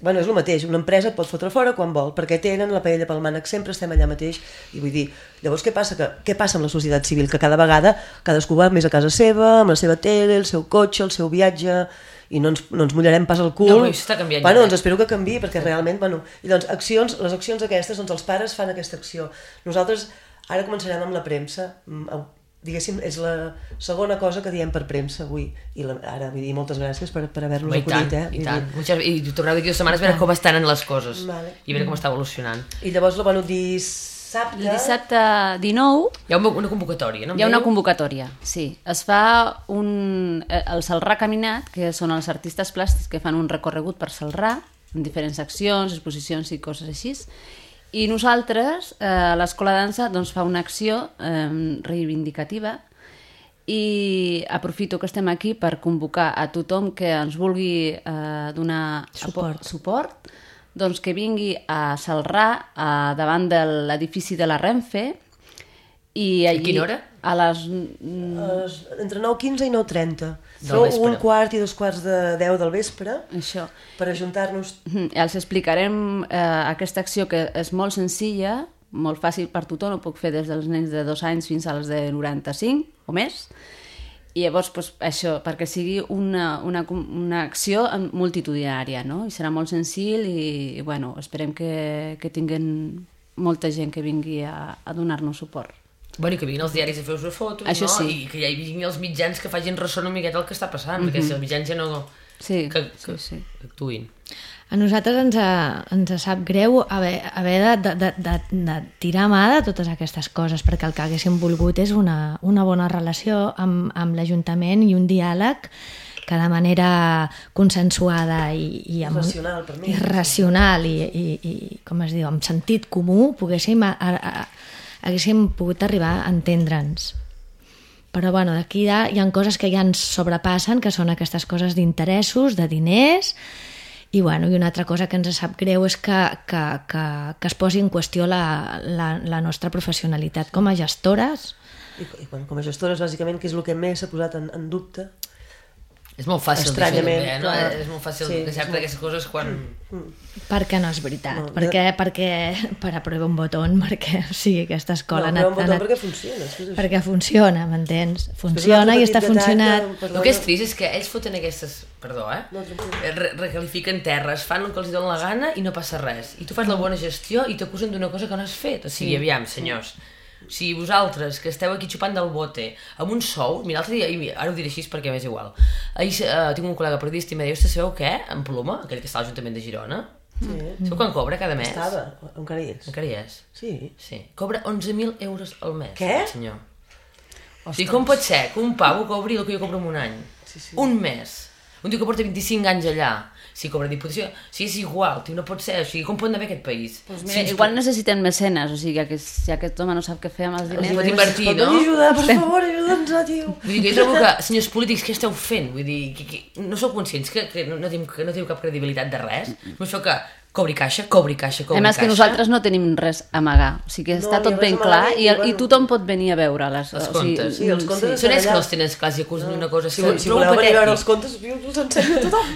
Bueno, és el mateix, una empresa et pot fotre fora quan vol, perquè tenen la paella pel mànec, sempre estem allà mateix, i vull dir, llavors què passa? Que, què passa amb la societat civil? Que cada vegada cadascú va més a casa seva, amb la seva tele, el seu cotxe, el seu viatge, i no ens, no ens mullarem pas el cul. No, això està canviant Bueno, doncs espero que canvi, perquè realment, bueno, i doncs accions, les accions aquestes, doncs els pares fan aquesta acció. Nosaltres ara començarem amb la premsa, diguéssim, és la segona cosa que diem per premsa avui, i la, ara vull dir moltes gràcies per, per haver-nos I tant, acudit, eh? i tant. dir- Muchas, I torneu d'aquí dues setmanes a veure com estan les coses Vale. i veure com està evolucionant. I llavors, bueno, dissabte... El dissabte 19 Hi ha una, convocatòria, no? Hi ha una convocatòria, sí. Es fa un, eh, el Salrà Caminat, que són els artistes plàstics que fan un recorregut per Salrà, en diferents accions, exposicions i coses així. I nosaltres, eh, a l'Escola de Dansa, doncs, fa una acció eh, reivindicativa i aprofito que estem aquí per convocar a tothom que ens vulgui eh, donar Suport. suport doncs que vingui a Salrà a, davant de l'edifici de la Renfe i allí, quina hora? A les... Les, entre 9.15 i 9.30. Del vespre. un quart i dos quarts de 10 del vespre Això. per ajuntar-nos Mhm, Els explicarem eh, aquesta acció que és molt senzilla, molt fàcil per tothom, ho puc fer des dels nens de dos anys fins als de 95 o més, i llavors doncs, això, perquè sigui una, una, una acció multitudinària, no? I serà molt senzill i, i bueno, esperem que, que tinguin molta gent que vingui a, a donar-nos suport. Bueno, i que vinguin els diaris a fer-vos fotos, Això no? sí. I que ja hi vinguin els mitjans que facin ressò una miqueta el que està passant, perquè si els mitjans ja no... Sí, que, sí, que, sí. que actuïn. A nosaltres ens, a, ens sap greu haver, haver de, de, de, de tirar mà de totes aquestes coses, perquè el que haguéssim volgut és una, una bona relació amb, amb l'Ajuntament i un diàleg que de manera consensuada i, i amb, Racional, per mi. i racional i, i, i, com es diu, amb sentit comú poguéssim, a, a, a, haguéssim pogut arribar a entendre'ns. Però bueno, d'aquí ha, hi ha coses que ja ens sobrepassen, que són aquestes coses d'interessos, de diners, i, bueno, i una altra cosa que ens sap greu és que, que, que, que es posi en qüestió la, la, la nostra professionalitat com a gestores. I, i bueno, com a gestores, bàsicament, que és el que més s'ha posat en, en dubte. És molt fàcil dir eh? no? clar. És molt fàcil Sí, deixar molt- aquestes coses quan... Perquè no és veritat. No, No, perquè, perquè, per aprovar un botó, perquè o sigui, aquesta escola... no, ha però un anat- anat- perquè funciona. És que és això. perquè funciona, m'entens? Funciona i està funcionant. que- El que és trist és que ells foten aquestes... Perdó, eh? No. Eh, Re recalifiquen terres, fan el que els dona la gana i no passa res. I tu fas la bona gestió i t'acusen d'una cosa que no has fet. O sigui, aviam, senyors, si vosaltres que esteu aquí xupant del bote amb un sou, mira, l'altre dia, i ara ho diré així perquè m'és igual, ahir uh, tinc un col·lega periodista i em deia, "Ostres, sabeu què? En Ploma, aquell que està a l'Ajuntament de Girona, Sí. sabeu quan cobra cada mes? Estava, encara hi és. Encara hi és. Sí. Sí. Cobra 11.000 euros al mes. Què? Senyor. O sigui, com pot ser que un pavo cobri el que jo cobro en un any? Sí, sí. Un mes. Un tio que porta 25 anys allà. Si cobra diputació, sí, és igual, tio, no pot ser. O sigui, com pot anar bé aquest país? Pues mira, igual necessitem mecenes, o sigui, que si aquest home no sap què fer amb els Els diners... pot invertir, Pot no? venir a ajudar, per favor, ajuda'ns, tio. Vull dir que jo trobo que, senyors polítics, què esteu fent? Vull dir, que, que no sou conscients que, que, no, no teniu, que no teniu cap credibilitat de res? No això que cobri caixa, cobri caixa, cobri A més caixa. que nosaltres no tenim res a amagar, o sigui que No, està ni tot ben clar i, ni, i bueno. tothom pot venir a veure les, Els o sigui. Sí, els comptes Són ells que no els tenen clars i acusen una cosa Si, si trobo voleu venir a veure els contes, jo us ensenyo a tothom.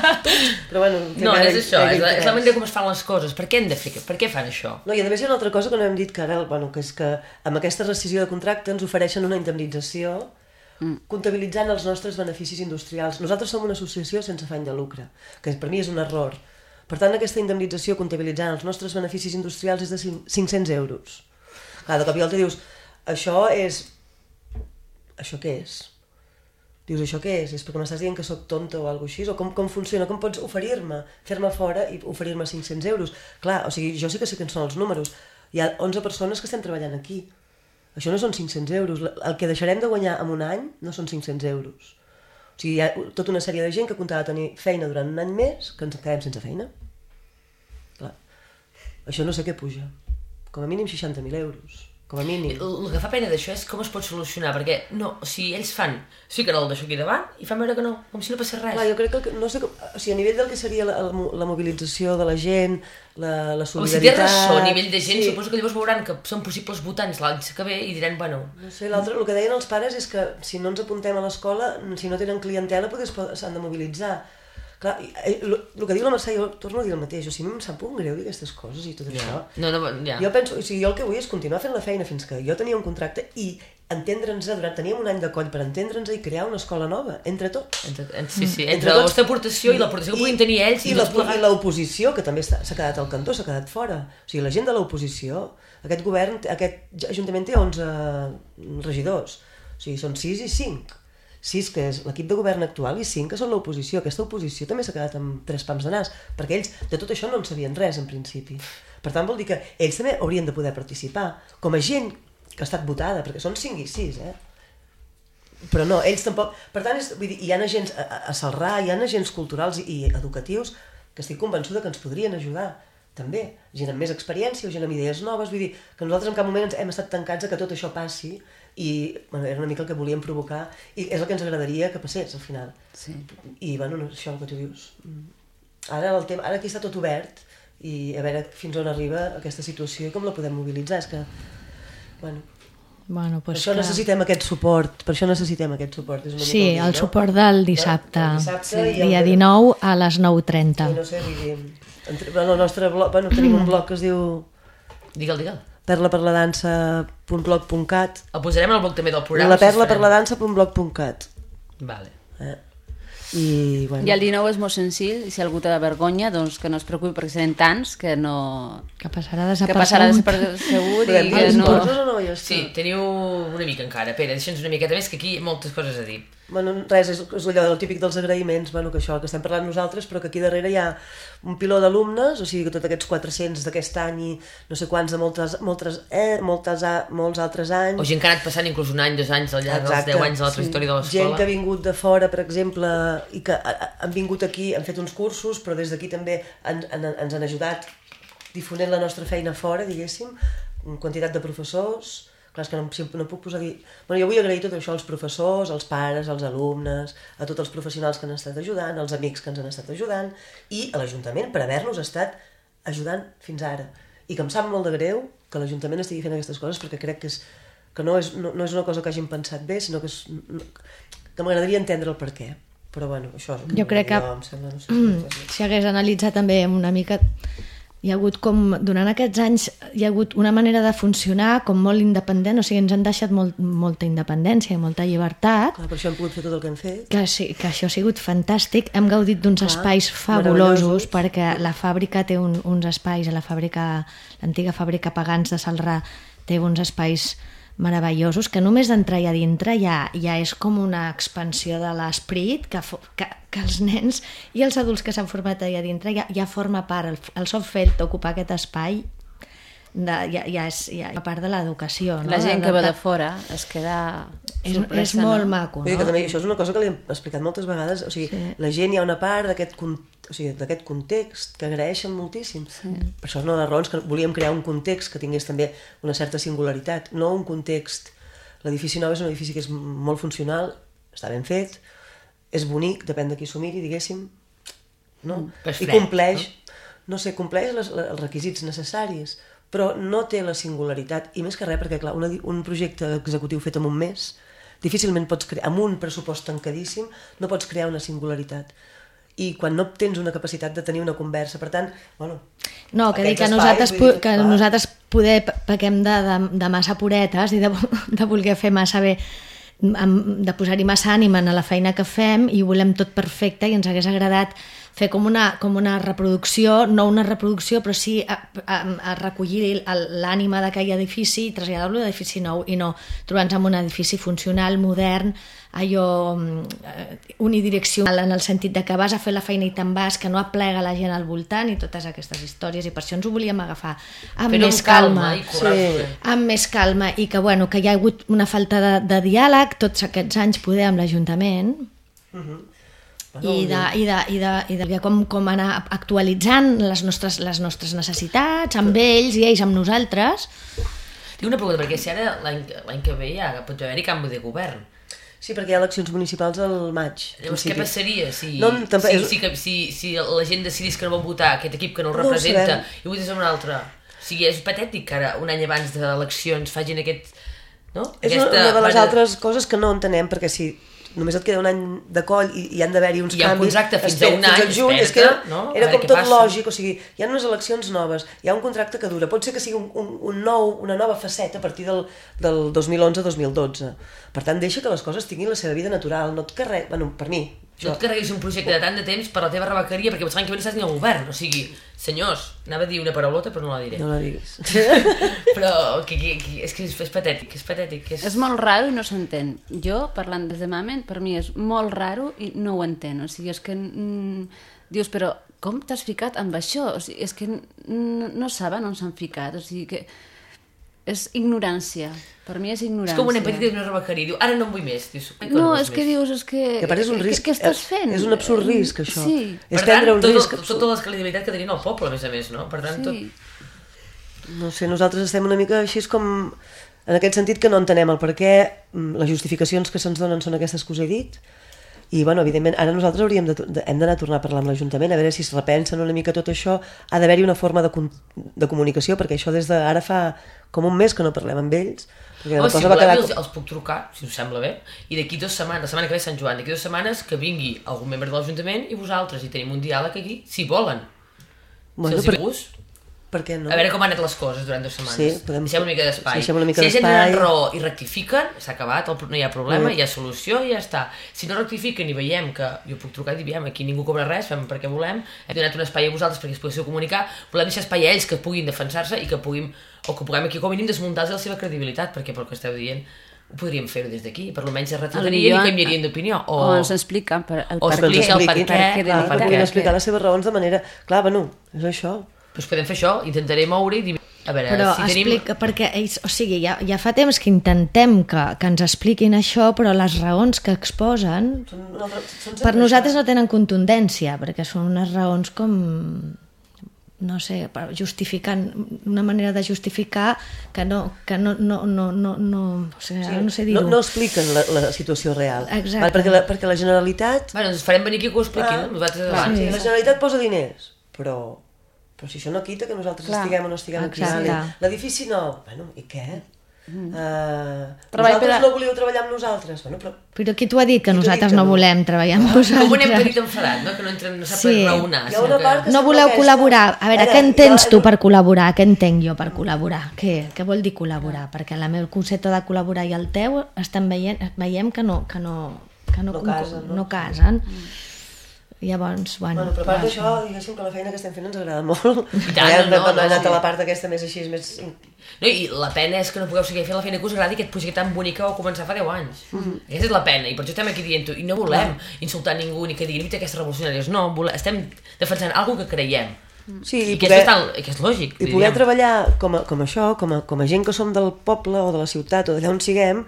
Però bueno, No, és això, és la, és la manera com es fan les coses. Per què hem de fer? Per què fan això? No, i a més hi ha una altra cosa que no hem dit, que ara, bueno, que és que amb aquesta rescisió de contracte ens ofereixen una indemnització comptabilitzant els nostres beneficis industrials. Nosaltres som una associació sense afany de lucre, que per mi és un error. Per tant, aquesta indemnització comptabilitzant els nostres beneficis industrials és de cinc- 500 euros. Clar, de cop i volta dius, això és... Això què és? Dius, això què és? És perquè m'estàs dient que sóc tonta o alguna així? O com, com funciona? Com pots oferir-me? Fer-me fora i oferir-me 500 euros? Clar, o sigui, jo sí que sé quins són els números. Hi ha 11 persones que estem treballant aquí. Això no són 500 euros. El que deixarem de guanyar en un any no són 500 euros. O sigui, hi ha tota una sèrie de gent que comptava tenir feina durant un any més que ens quedem sense feina. Clar. Això no sé què puja. Com a mínim 60.000 euros. Com a mínim. El que fa pena d'això és com es pot solucionar, perquè no, o sigui, ells fan, sí que no el deixo aquí davant, i fan veure que no, com si no passés res. Clar, jo crec que, no sé, com, o sigui, a nivell del que seria la, la, la mobilització de la gent, la, la o si té solidaritat... ressò a nivell de gent, sí. suposo que llavors veuran que són possibles votants l'any que ve i diran, bueno, No sé, l'altre, el que deien els pares és que si no ens apuntem a l'escola, si no tenen clientela, potser s'han de mobilitzar. Clar, eh, el, el que diu la Mercè, jo torno a dir el mateix, o sigui, a mi em sap un greu dir aquestes coses i tot això. no, no, ja. Jo penso, o sigui, jo el que vull és continuar fent la feina fins que jo tenia un contracte i entendre'ns durant, teníem un any de coll per entendre'ns i crear una escola nova, entre tots. Entre, en, sí, sí, Entre entre, la vostra aportació i l'aportació que puguin tenir ells i, i, i l'oposició, que també s'ha quedat al cantó, s'ha quedat fora. O sigui, la gent de l'oposició, aquest govern, aquest ajuntament té 11 regidors. O sigui, són 6 i 5. 6 que és l'equip de govern actual i 5 que són l'oposició. Aquesta oposició també s'ha quedat amb tres pams de nas, perquè ells de tot això no en sabien res, en principi. Per tant, vol dir que ells també haurien de poder participar, com a gent que ha estat votada, perquè són 5 i 6, eh? però no, ells tampoc... Per tant, és, vull dir, hi ha agents a, a- Salrà, hi ha agents culturals i, i educatius que estic convençuda que ens podrien ajudar, també. Gent amb més experiència o gent amb idees noves, vull dir, que nosaltres en cap moment hem estat tancats a que tot això passi i bueno, era una mica el que volíem provocar i és el que ens agradaria que passés al final. Sí. I bueno, no, això el que tu dius. Ara, el tema, ara aquí està tot obert i a veure fins on arriba aquesta situació i com la podem mobilitzar. És que, bueno, Bueno, per pues això que... necessitem aquest suport, per això necessitem aquest suport. És una Sí, mica el dir, suport del dissabte, El dissabte el dia de- 19 a les Sí, 9.30. no sé. Entre, bueno, el nostre blog, bueno, tenim un blog que es diu Digue'l, digue'l. perlaperladança.blog.cat El posarem al blog també del programa. la si es perla per farem. la dansa.blog.cat Vale. eh? i, bueno, I el 19 és molt senzill, i si algú té vergonya, doncs que no es preocupi, perquè serem tants que no... Que passarà que passarà desapercebut. desapercebut i que no... no? Sí, teniu una mica encara. Pere, deixa'ns una miqueta més, que aquí hi ha moltes coses a dir. Bueno, res, és, és allò del típic dels agraïments, bueno, que això que estem parlant nosaltres, però que aquí darrere hi ha un piló d'alumnes, o sigui que tots aquests 400 d'aquest any i no sé quants de moltes, moltes, eh, moltes, a, molts altres anys. O gent que ha anat passant inclús un any, dos anys al llarg dels 10 anys de la trajectòria de Gent que ha l'escola. vingut de fora, per exemple, i que ha- ha- han vingut aquí, han fet uns cursos, però des d'aquí també han, han, ens han ajudat difonent la nostra feina fora, diguéssim, quantitat de professors, clar, és que no, si no puc posar... Dir... Bueno, jo vull agrair tot això als professors, als pares, als alumnes, a tots els professionals que han estat ajudant, als amics que ens han estat ajudant, i a l'Ajuntament per haver-nos estat ajudant fins ara. I que em sap molt de greu que l'Ajuntament estigui fent aquestes coses perquè crec que, és, que no, és, no, no és una cosa que hagin pensat bé, sinó que, és, que m'agradaria entendre el per què. Però bueno, això és Jo crec que- jo, em sembla, no sé, mm. si hagués analitzat també una mica hi ha hagut com, durant aquests anys hi ha hagut una manera de funcionar com molt independent, o sigui, ens han deixat molt, molta independència i molta llibertat. Clar, per això hem pogut fer tot el que hem fet. que, sí, que això ha sigut fantàstic. Hem gaudit d'uns espais fabulosos perquè la fàbrica té un, uns espais a la fàbrica, l'antiga fàbrica Pagans de Salrà té uns espais meravellosos que només d'entrar allà dintre ja, ja és com una expansió de l'esperit que, que, que els nens i els adults que s'han format allà dintre ja, ja forma part, el, el sol fet d'ocupar aquest espai de, ja, ja és ja, és part de l'educació no? La gent que ve de fora es queda és, sorpresa, és molt no? maco Vull dir no? que també això és una cosa que li hem explicat moltes vegades, o sigui, sí. la gent hi ha una part d'aquest o sigui, d'aquest context que agraeixen moltíssim. Sí. Per això és una de les raons que volíem crear un context que tingués també una certa singularitat, no un context... L'edifici nou és un edifici que és molt funcional, està ben fet, és bonic, depèn de qui s'ho miri, diguéssim, no? És I compleix, no? sé, compleix les, les, els requisits necessaris, però no té la singularitat, i més que res, perquè clar, una, un projecte executiu fet en un mes, difícilment pots crear, amb un pressupost tancadíssim, no pots crear una singularitat. I quan no tens una capacitat de tenir una conversa, per tant, bueno... No, que dic que nosaltres, dir, que clar, nosaltres poder pe- pequem de, de, de massa puretes i de, de voler fer massa bé de posar-hi massa ànima en la feina que fem i ho volem tot perfecte i ens hagués agradat fer com una, com una reproducció, no una reproducció, però sí a, a, a recollir l'ànima d'aquell edifici i traslladar-lo a l'edifici nou i no trobar-nos amb un edifici funcional, modern, allò mm, eh, unidireccional en el sentit de que vas a fer la feina i te'n vas, que no aplega la gent al voltant i totes aquestes històries i per això ens ho volíem agafar amb Fer-ho més amb calma calma, i correcte. amb més calma i que, bueno, que hi ha hagut una falta de, de diàleg tots aquests anys poder amb l'Ajuntament I de, i de, i de, i de, com, com anar actualitzant les nostres, les nostres necessitats amb ells i ells amb nosaltres. Tinc una pregunta, perquè si ara l'any l'any que ve ja pot haver-hi canvi de govern. Sí, perquè hi ha eleccions municipals al maig. Llavors, què passaria si, No, tampoc- si, si, si, si la gent decidís que no vol votar aquest equip que no el No representa sabem. i votés a un altre? O sigui, és patètic que ara, un any abans d'eleccions, facin aquest... No? És una, una de les altres coses que no entenem, perquè si només et queda un any de coll i, i han d'haver-hi uns hi ha un canvis... contracte fins a un any, fins juny, és que era, no? Era com tot passa. lògic, o sigui, hi ha unes eleccions noves, hi ha un contracte que dura, pot ser que sigui un, un, un nou, una nova faceta a partir del, del 2011-2012. Per tant, deixa que les coses tinguin la seva vida natural, no et carreg... Bueno, per mi, No et carreguis un projecte de tant de temps per la teva rebequeria perquè l'any que ve no estàs ni al govern. O sigui, senyors, anava a dir una paraulota però no la diré. no la diguis. Però que, que, que, és que és, és patètic, és patètic. És... És molt raro i no s'entén. Jo, parlant des de moment, per mi és molt raro i no ho entenc. O sigui, és que... Mm, dius, però com t'has ficat amb això? O sigui, és que no, no saben on s'han ficat. O sigui que és ignorància. Per mi és ignorància. És com un nen petit i una rebequeria. Diu, ara no en vull més. Dius, "Ai, No, és que més?" dius, és que... Que és un risc, Què estàs és- fent? és un absurd risc, això. Sí. És per tant, prendre un tot, risc absurd. tota la credibilitat que tenien el poble, a més a més, no? Per tant, tot... sí. No sé, nosaltres estem una mica així com... En aquest sentit que no entenem el per què mm, les justificacions que se'ns donen són aquestes que us he dit i, bueno, evidentment, ara nosaltres hauríem de, de, hem d'anar a tornar a parlar amb l'Ajuntament, a veure si es repensen una mica tot això. Ha d'haver-hi una forma de, de comunicació, perquè això des d'ara fa com un mes que no parlem amb ells. Perquè la Home, si cosa va voleu, quedar... els, els puc trucar, si us sembla bé, i d'aquí dues setmanes, la setmana que ve Sant Joan, d'aquí dues setmanes que vingui algun membre de l'Ajuntament i vosaltres, i tenim un diàleg aquí, si volen. Bueno, si els hi per- gust. Per què no? A veure com han anat les coses durant dues setmanes. Sí, podem- Deixem una mica d'espai. una mica si la gent tenen raó i rectifiquen, s'ha acabat, el, no hi ha problema, Mm. hi ha solució i ja està. Si no rectifiquen i veiem que jo puc trucar i dir, "Aviam, aquí ningú cobra res, fem perquè volem, hem donat un espai a vosaltres perquè es poguéssiu comunicar, volem deixar espai a ells que puguin defensar-se i que puguin, o que puguem aquí com a mínim desmuntar la seva credibilitat, perquè pel que esteu dient ho podríem fer-ho des d'aquí, per almenys es retratarien i canviarien d'opinió. O, O, ens expliquen per, el o per explica què. el per expliquin, què, perquè de Clar, el per que què. puguin explicar les seves raons de manera... Clar, bueno, és això. Doncs podem fer això, intentaré moure i dir, a veure, Però si tenim... explica, perquè ells, o sigui, ja, ja fa temps que intentem que, que ens expliquin això, però les raons que exposen Són, altra- són per nosaltres no tenen contundència, perquè són unes raons com no sé, per justificar una manera de justificar que no, que no, no, no, no, no, o sigui, ara no sé dir-ho. no, no expliquen la, la situació real. Exacte. Val, perquè, la, perquè la Generalitat... Bueno, ens farem venir aquí que ho expliqui, Ah, no? Nosaltres sí. La Generalitat posa diners, però, però si això no quita que nosaltres Clar. estiguem o no estiguem aquí. Exacte. L'edifici nou, bueno, i què? Mm. Uh, Treball vosaltres per a- no volíeu treballar amb nosaltres? Bueno, però Però qui t'ho ha dit que t'ha dit nosaltres que no no? volem treballar amb vosaltres? Com un nen petit enfadat, no? Que no, entra, no sap Sí. raonar. Que No voleu aquesta- col·laborar. A veure, Ara, què entens jo- tu per col·laborar? Què entenc jo per col·laborar? Què, què vol dir col·laborar? Perquè la meva concepte de col·laborar i el teu estem veient, veiem que no, que no, que no, No casen, no? no casen. Llavors, bueno... Bueno, però a part d'això, diguéssim que la feina que estem fent ens agrada molt. tant, Ja no, no, no, anat sí. a la part aquesta més així, més... No, I la pena és que no pugueu seguir fent la feina que us agradi aquest projecte tan bonic que vau començar fa 10 anys. Mm -hmm. Aquesta és la pena, i per això estem aquí dient-ho. I no volem insultar ningú ni que diguin que aquestes revolucionàries. No, volem, estem defensant alguna que creiem. Sí, I, i que, poder- és bastant, i que és lògic. I poder dir, treballar com a, com això, com a, com a gent que som del poble o de la ciutat o d'allà on siguem,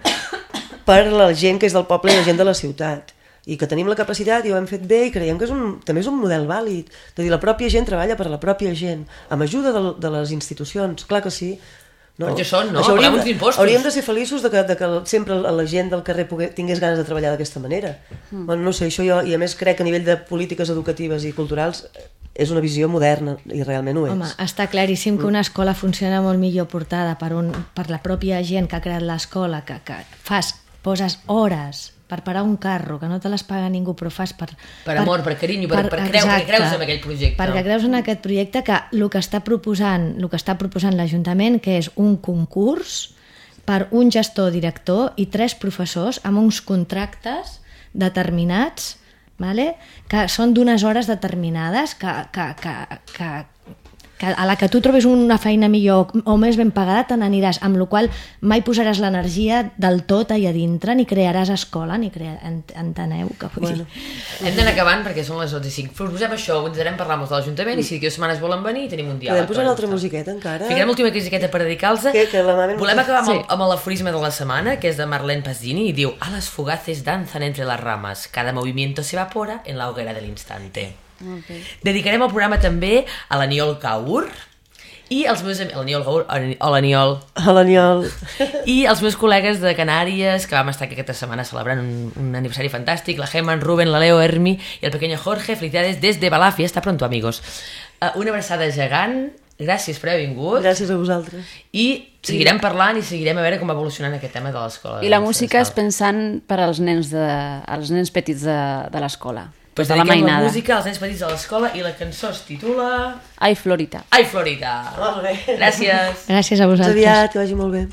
per la gent que és del poble i la gent de la ciutat. I que tenim la capacitat i ho hem fet bé i creiem que és un, també és un model vàlid. De dir, la pròpia gent treballa per la pròpia gent, amb ajuda de, de les institucions, clar que sí. No? Per això són, no? hauríem, Paguem uns impostos. hauríem de ser feliços de que, de que sempre la gent del carrer pogué, tingués ganes de treballar d'aquesta manera. Mm. Bueno, no sé, això jo, i a més crec que a nivell de polítiques educatives i culturals eh, és una visió moderna i realment ho és. Home, està claríssim que una escola funciona molt millor portada per, un, per la pròpia gent que ha creat l'escola, que, que fas, poses hores per parar un carro, que no te les paga ningú, però fas per... Per amor, per carinyo, per- per creu- perquè creus en aquell projecte. Perquè creus en aquest projecte que el que està proposant, el que està proposant l'Ajuntament, que és un concurs per un gestor director i tres professors amb uns contractes determinats vale? que són d'unes hores determinades que, que, que, que que a la que tu trobis una feina millor o més ben pagada te n'aniràs, amb la qual mai posaràs l'energia del tot allà dintre, ni crearàs escola, ni crea... ent enteneu que vull dir. Hem d'anar acabant perquè són les 11 i 5. Proposem això, ens anirem a parlar amb els de l'Ajuntament i si d'aquí dues setmanes volen venir tenim un diàleg. Podem posar una altra musiqueta encara? Ficarem l'última critiqueta per dedicar-los. Que- que la mami- Volem acabar amb, Sí. el, amb l'aforisme de la setmana, que és de Marlene Pasini, i diu Alas fugaces danzan entre las ramas, cada movimiento se evapora en la hoguera del instante. Dedicarem el programa també a l'Aniol Kaur, i els meus amics, l'Aniol Gaur, o l'Aniol, A l'Aniol. i els meus col·legues de Canàries, que vam estar aquesta setmana celebrant un, un aniversari fantàstic, la Gemma, en Ruben, la Leo, Hermi i el pequeño Jorge, felicidades desde Balafia, hasta pronto, amigos. Uh, una abraçada gegant, gràcies per haver vingut, Gràcies a vosaltres. i seguirem parlant i seguirem a veure com va evolucionant aquest tema de l'escola. I la música és pensant per als nens, de, als nens petits de, de l'escola. Pues de la dediquem la mainada. música als nens petits de l'escola i la cançó es titula... Ai, Florita. Ai, Florida! Molt bé. Gràcies! Gràcies a vosaltres. aviat, que vagi molt bé.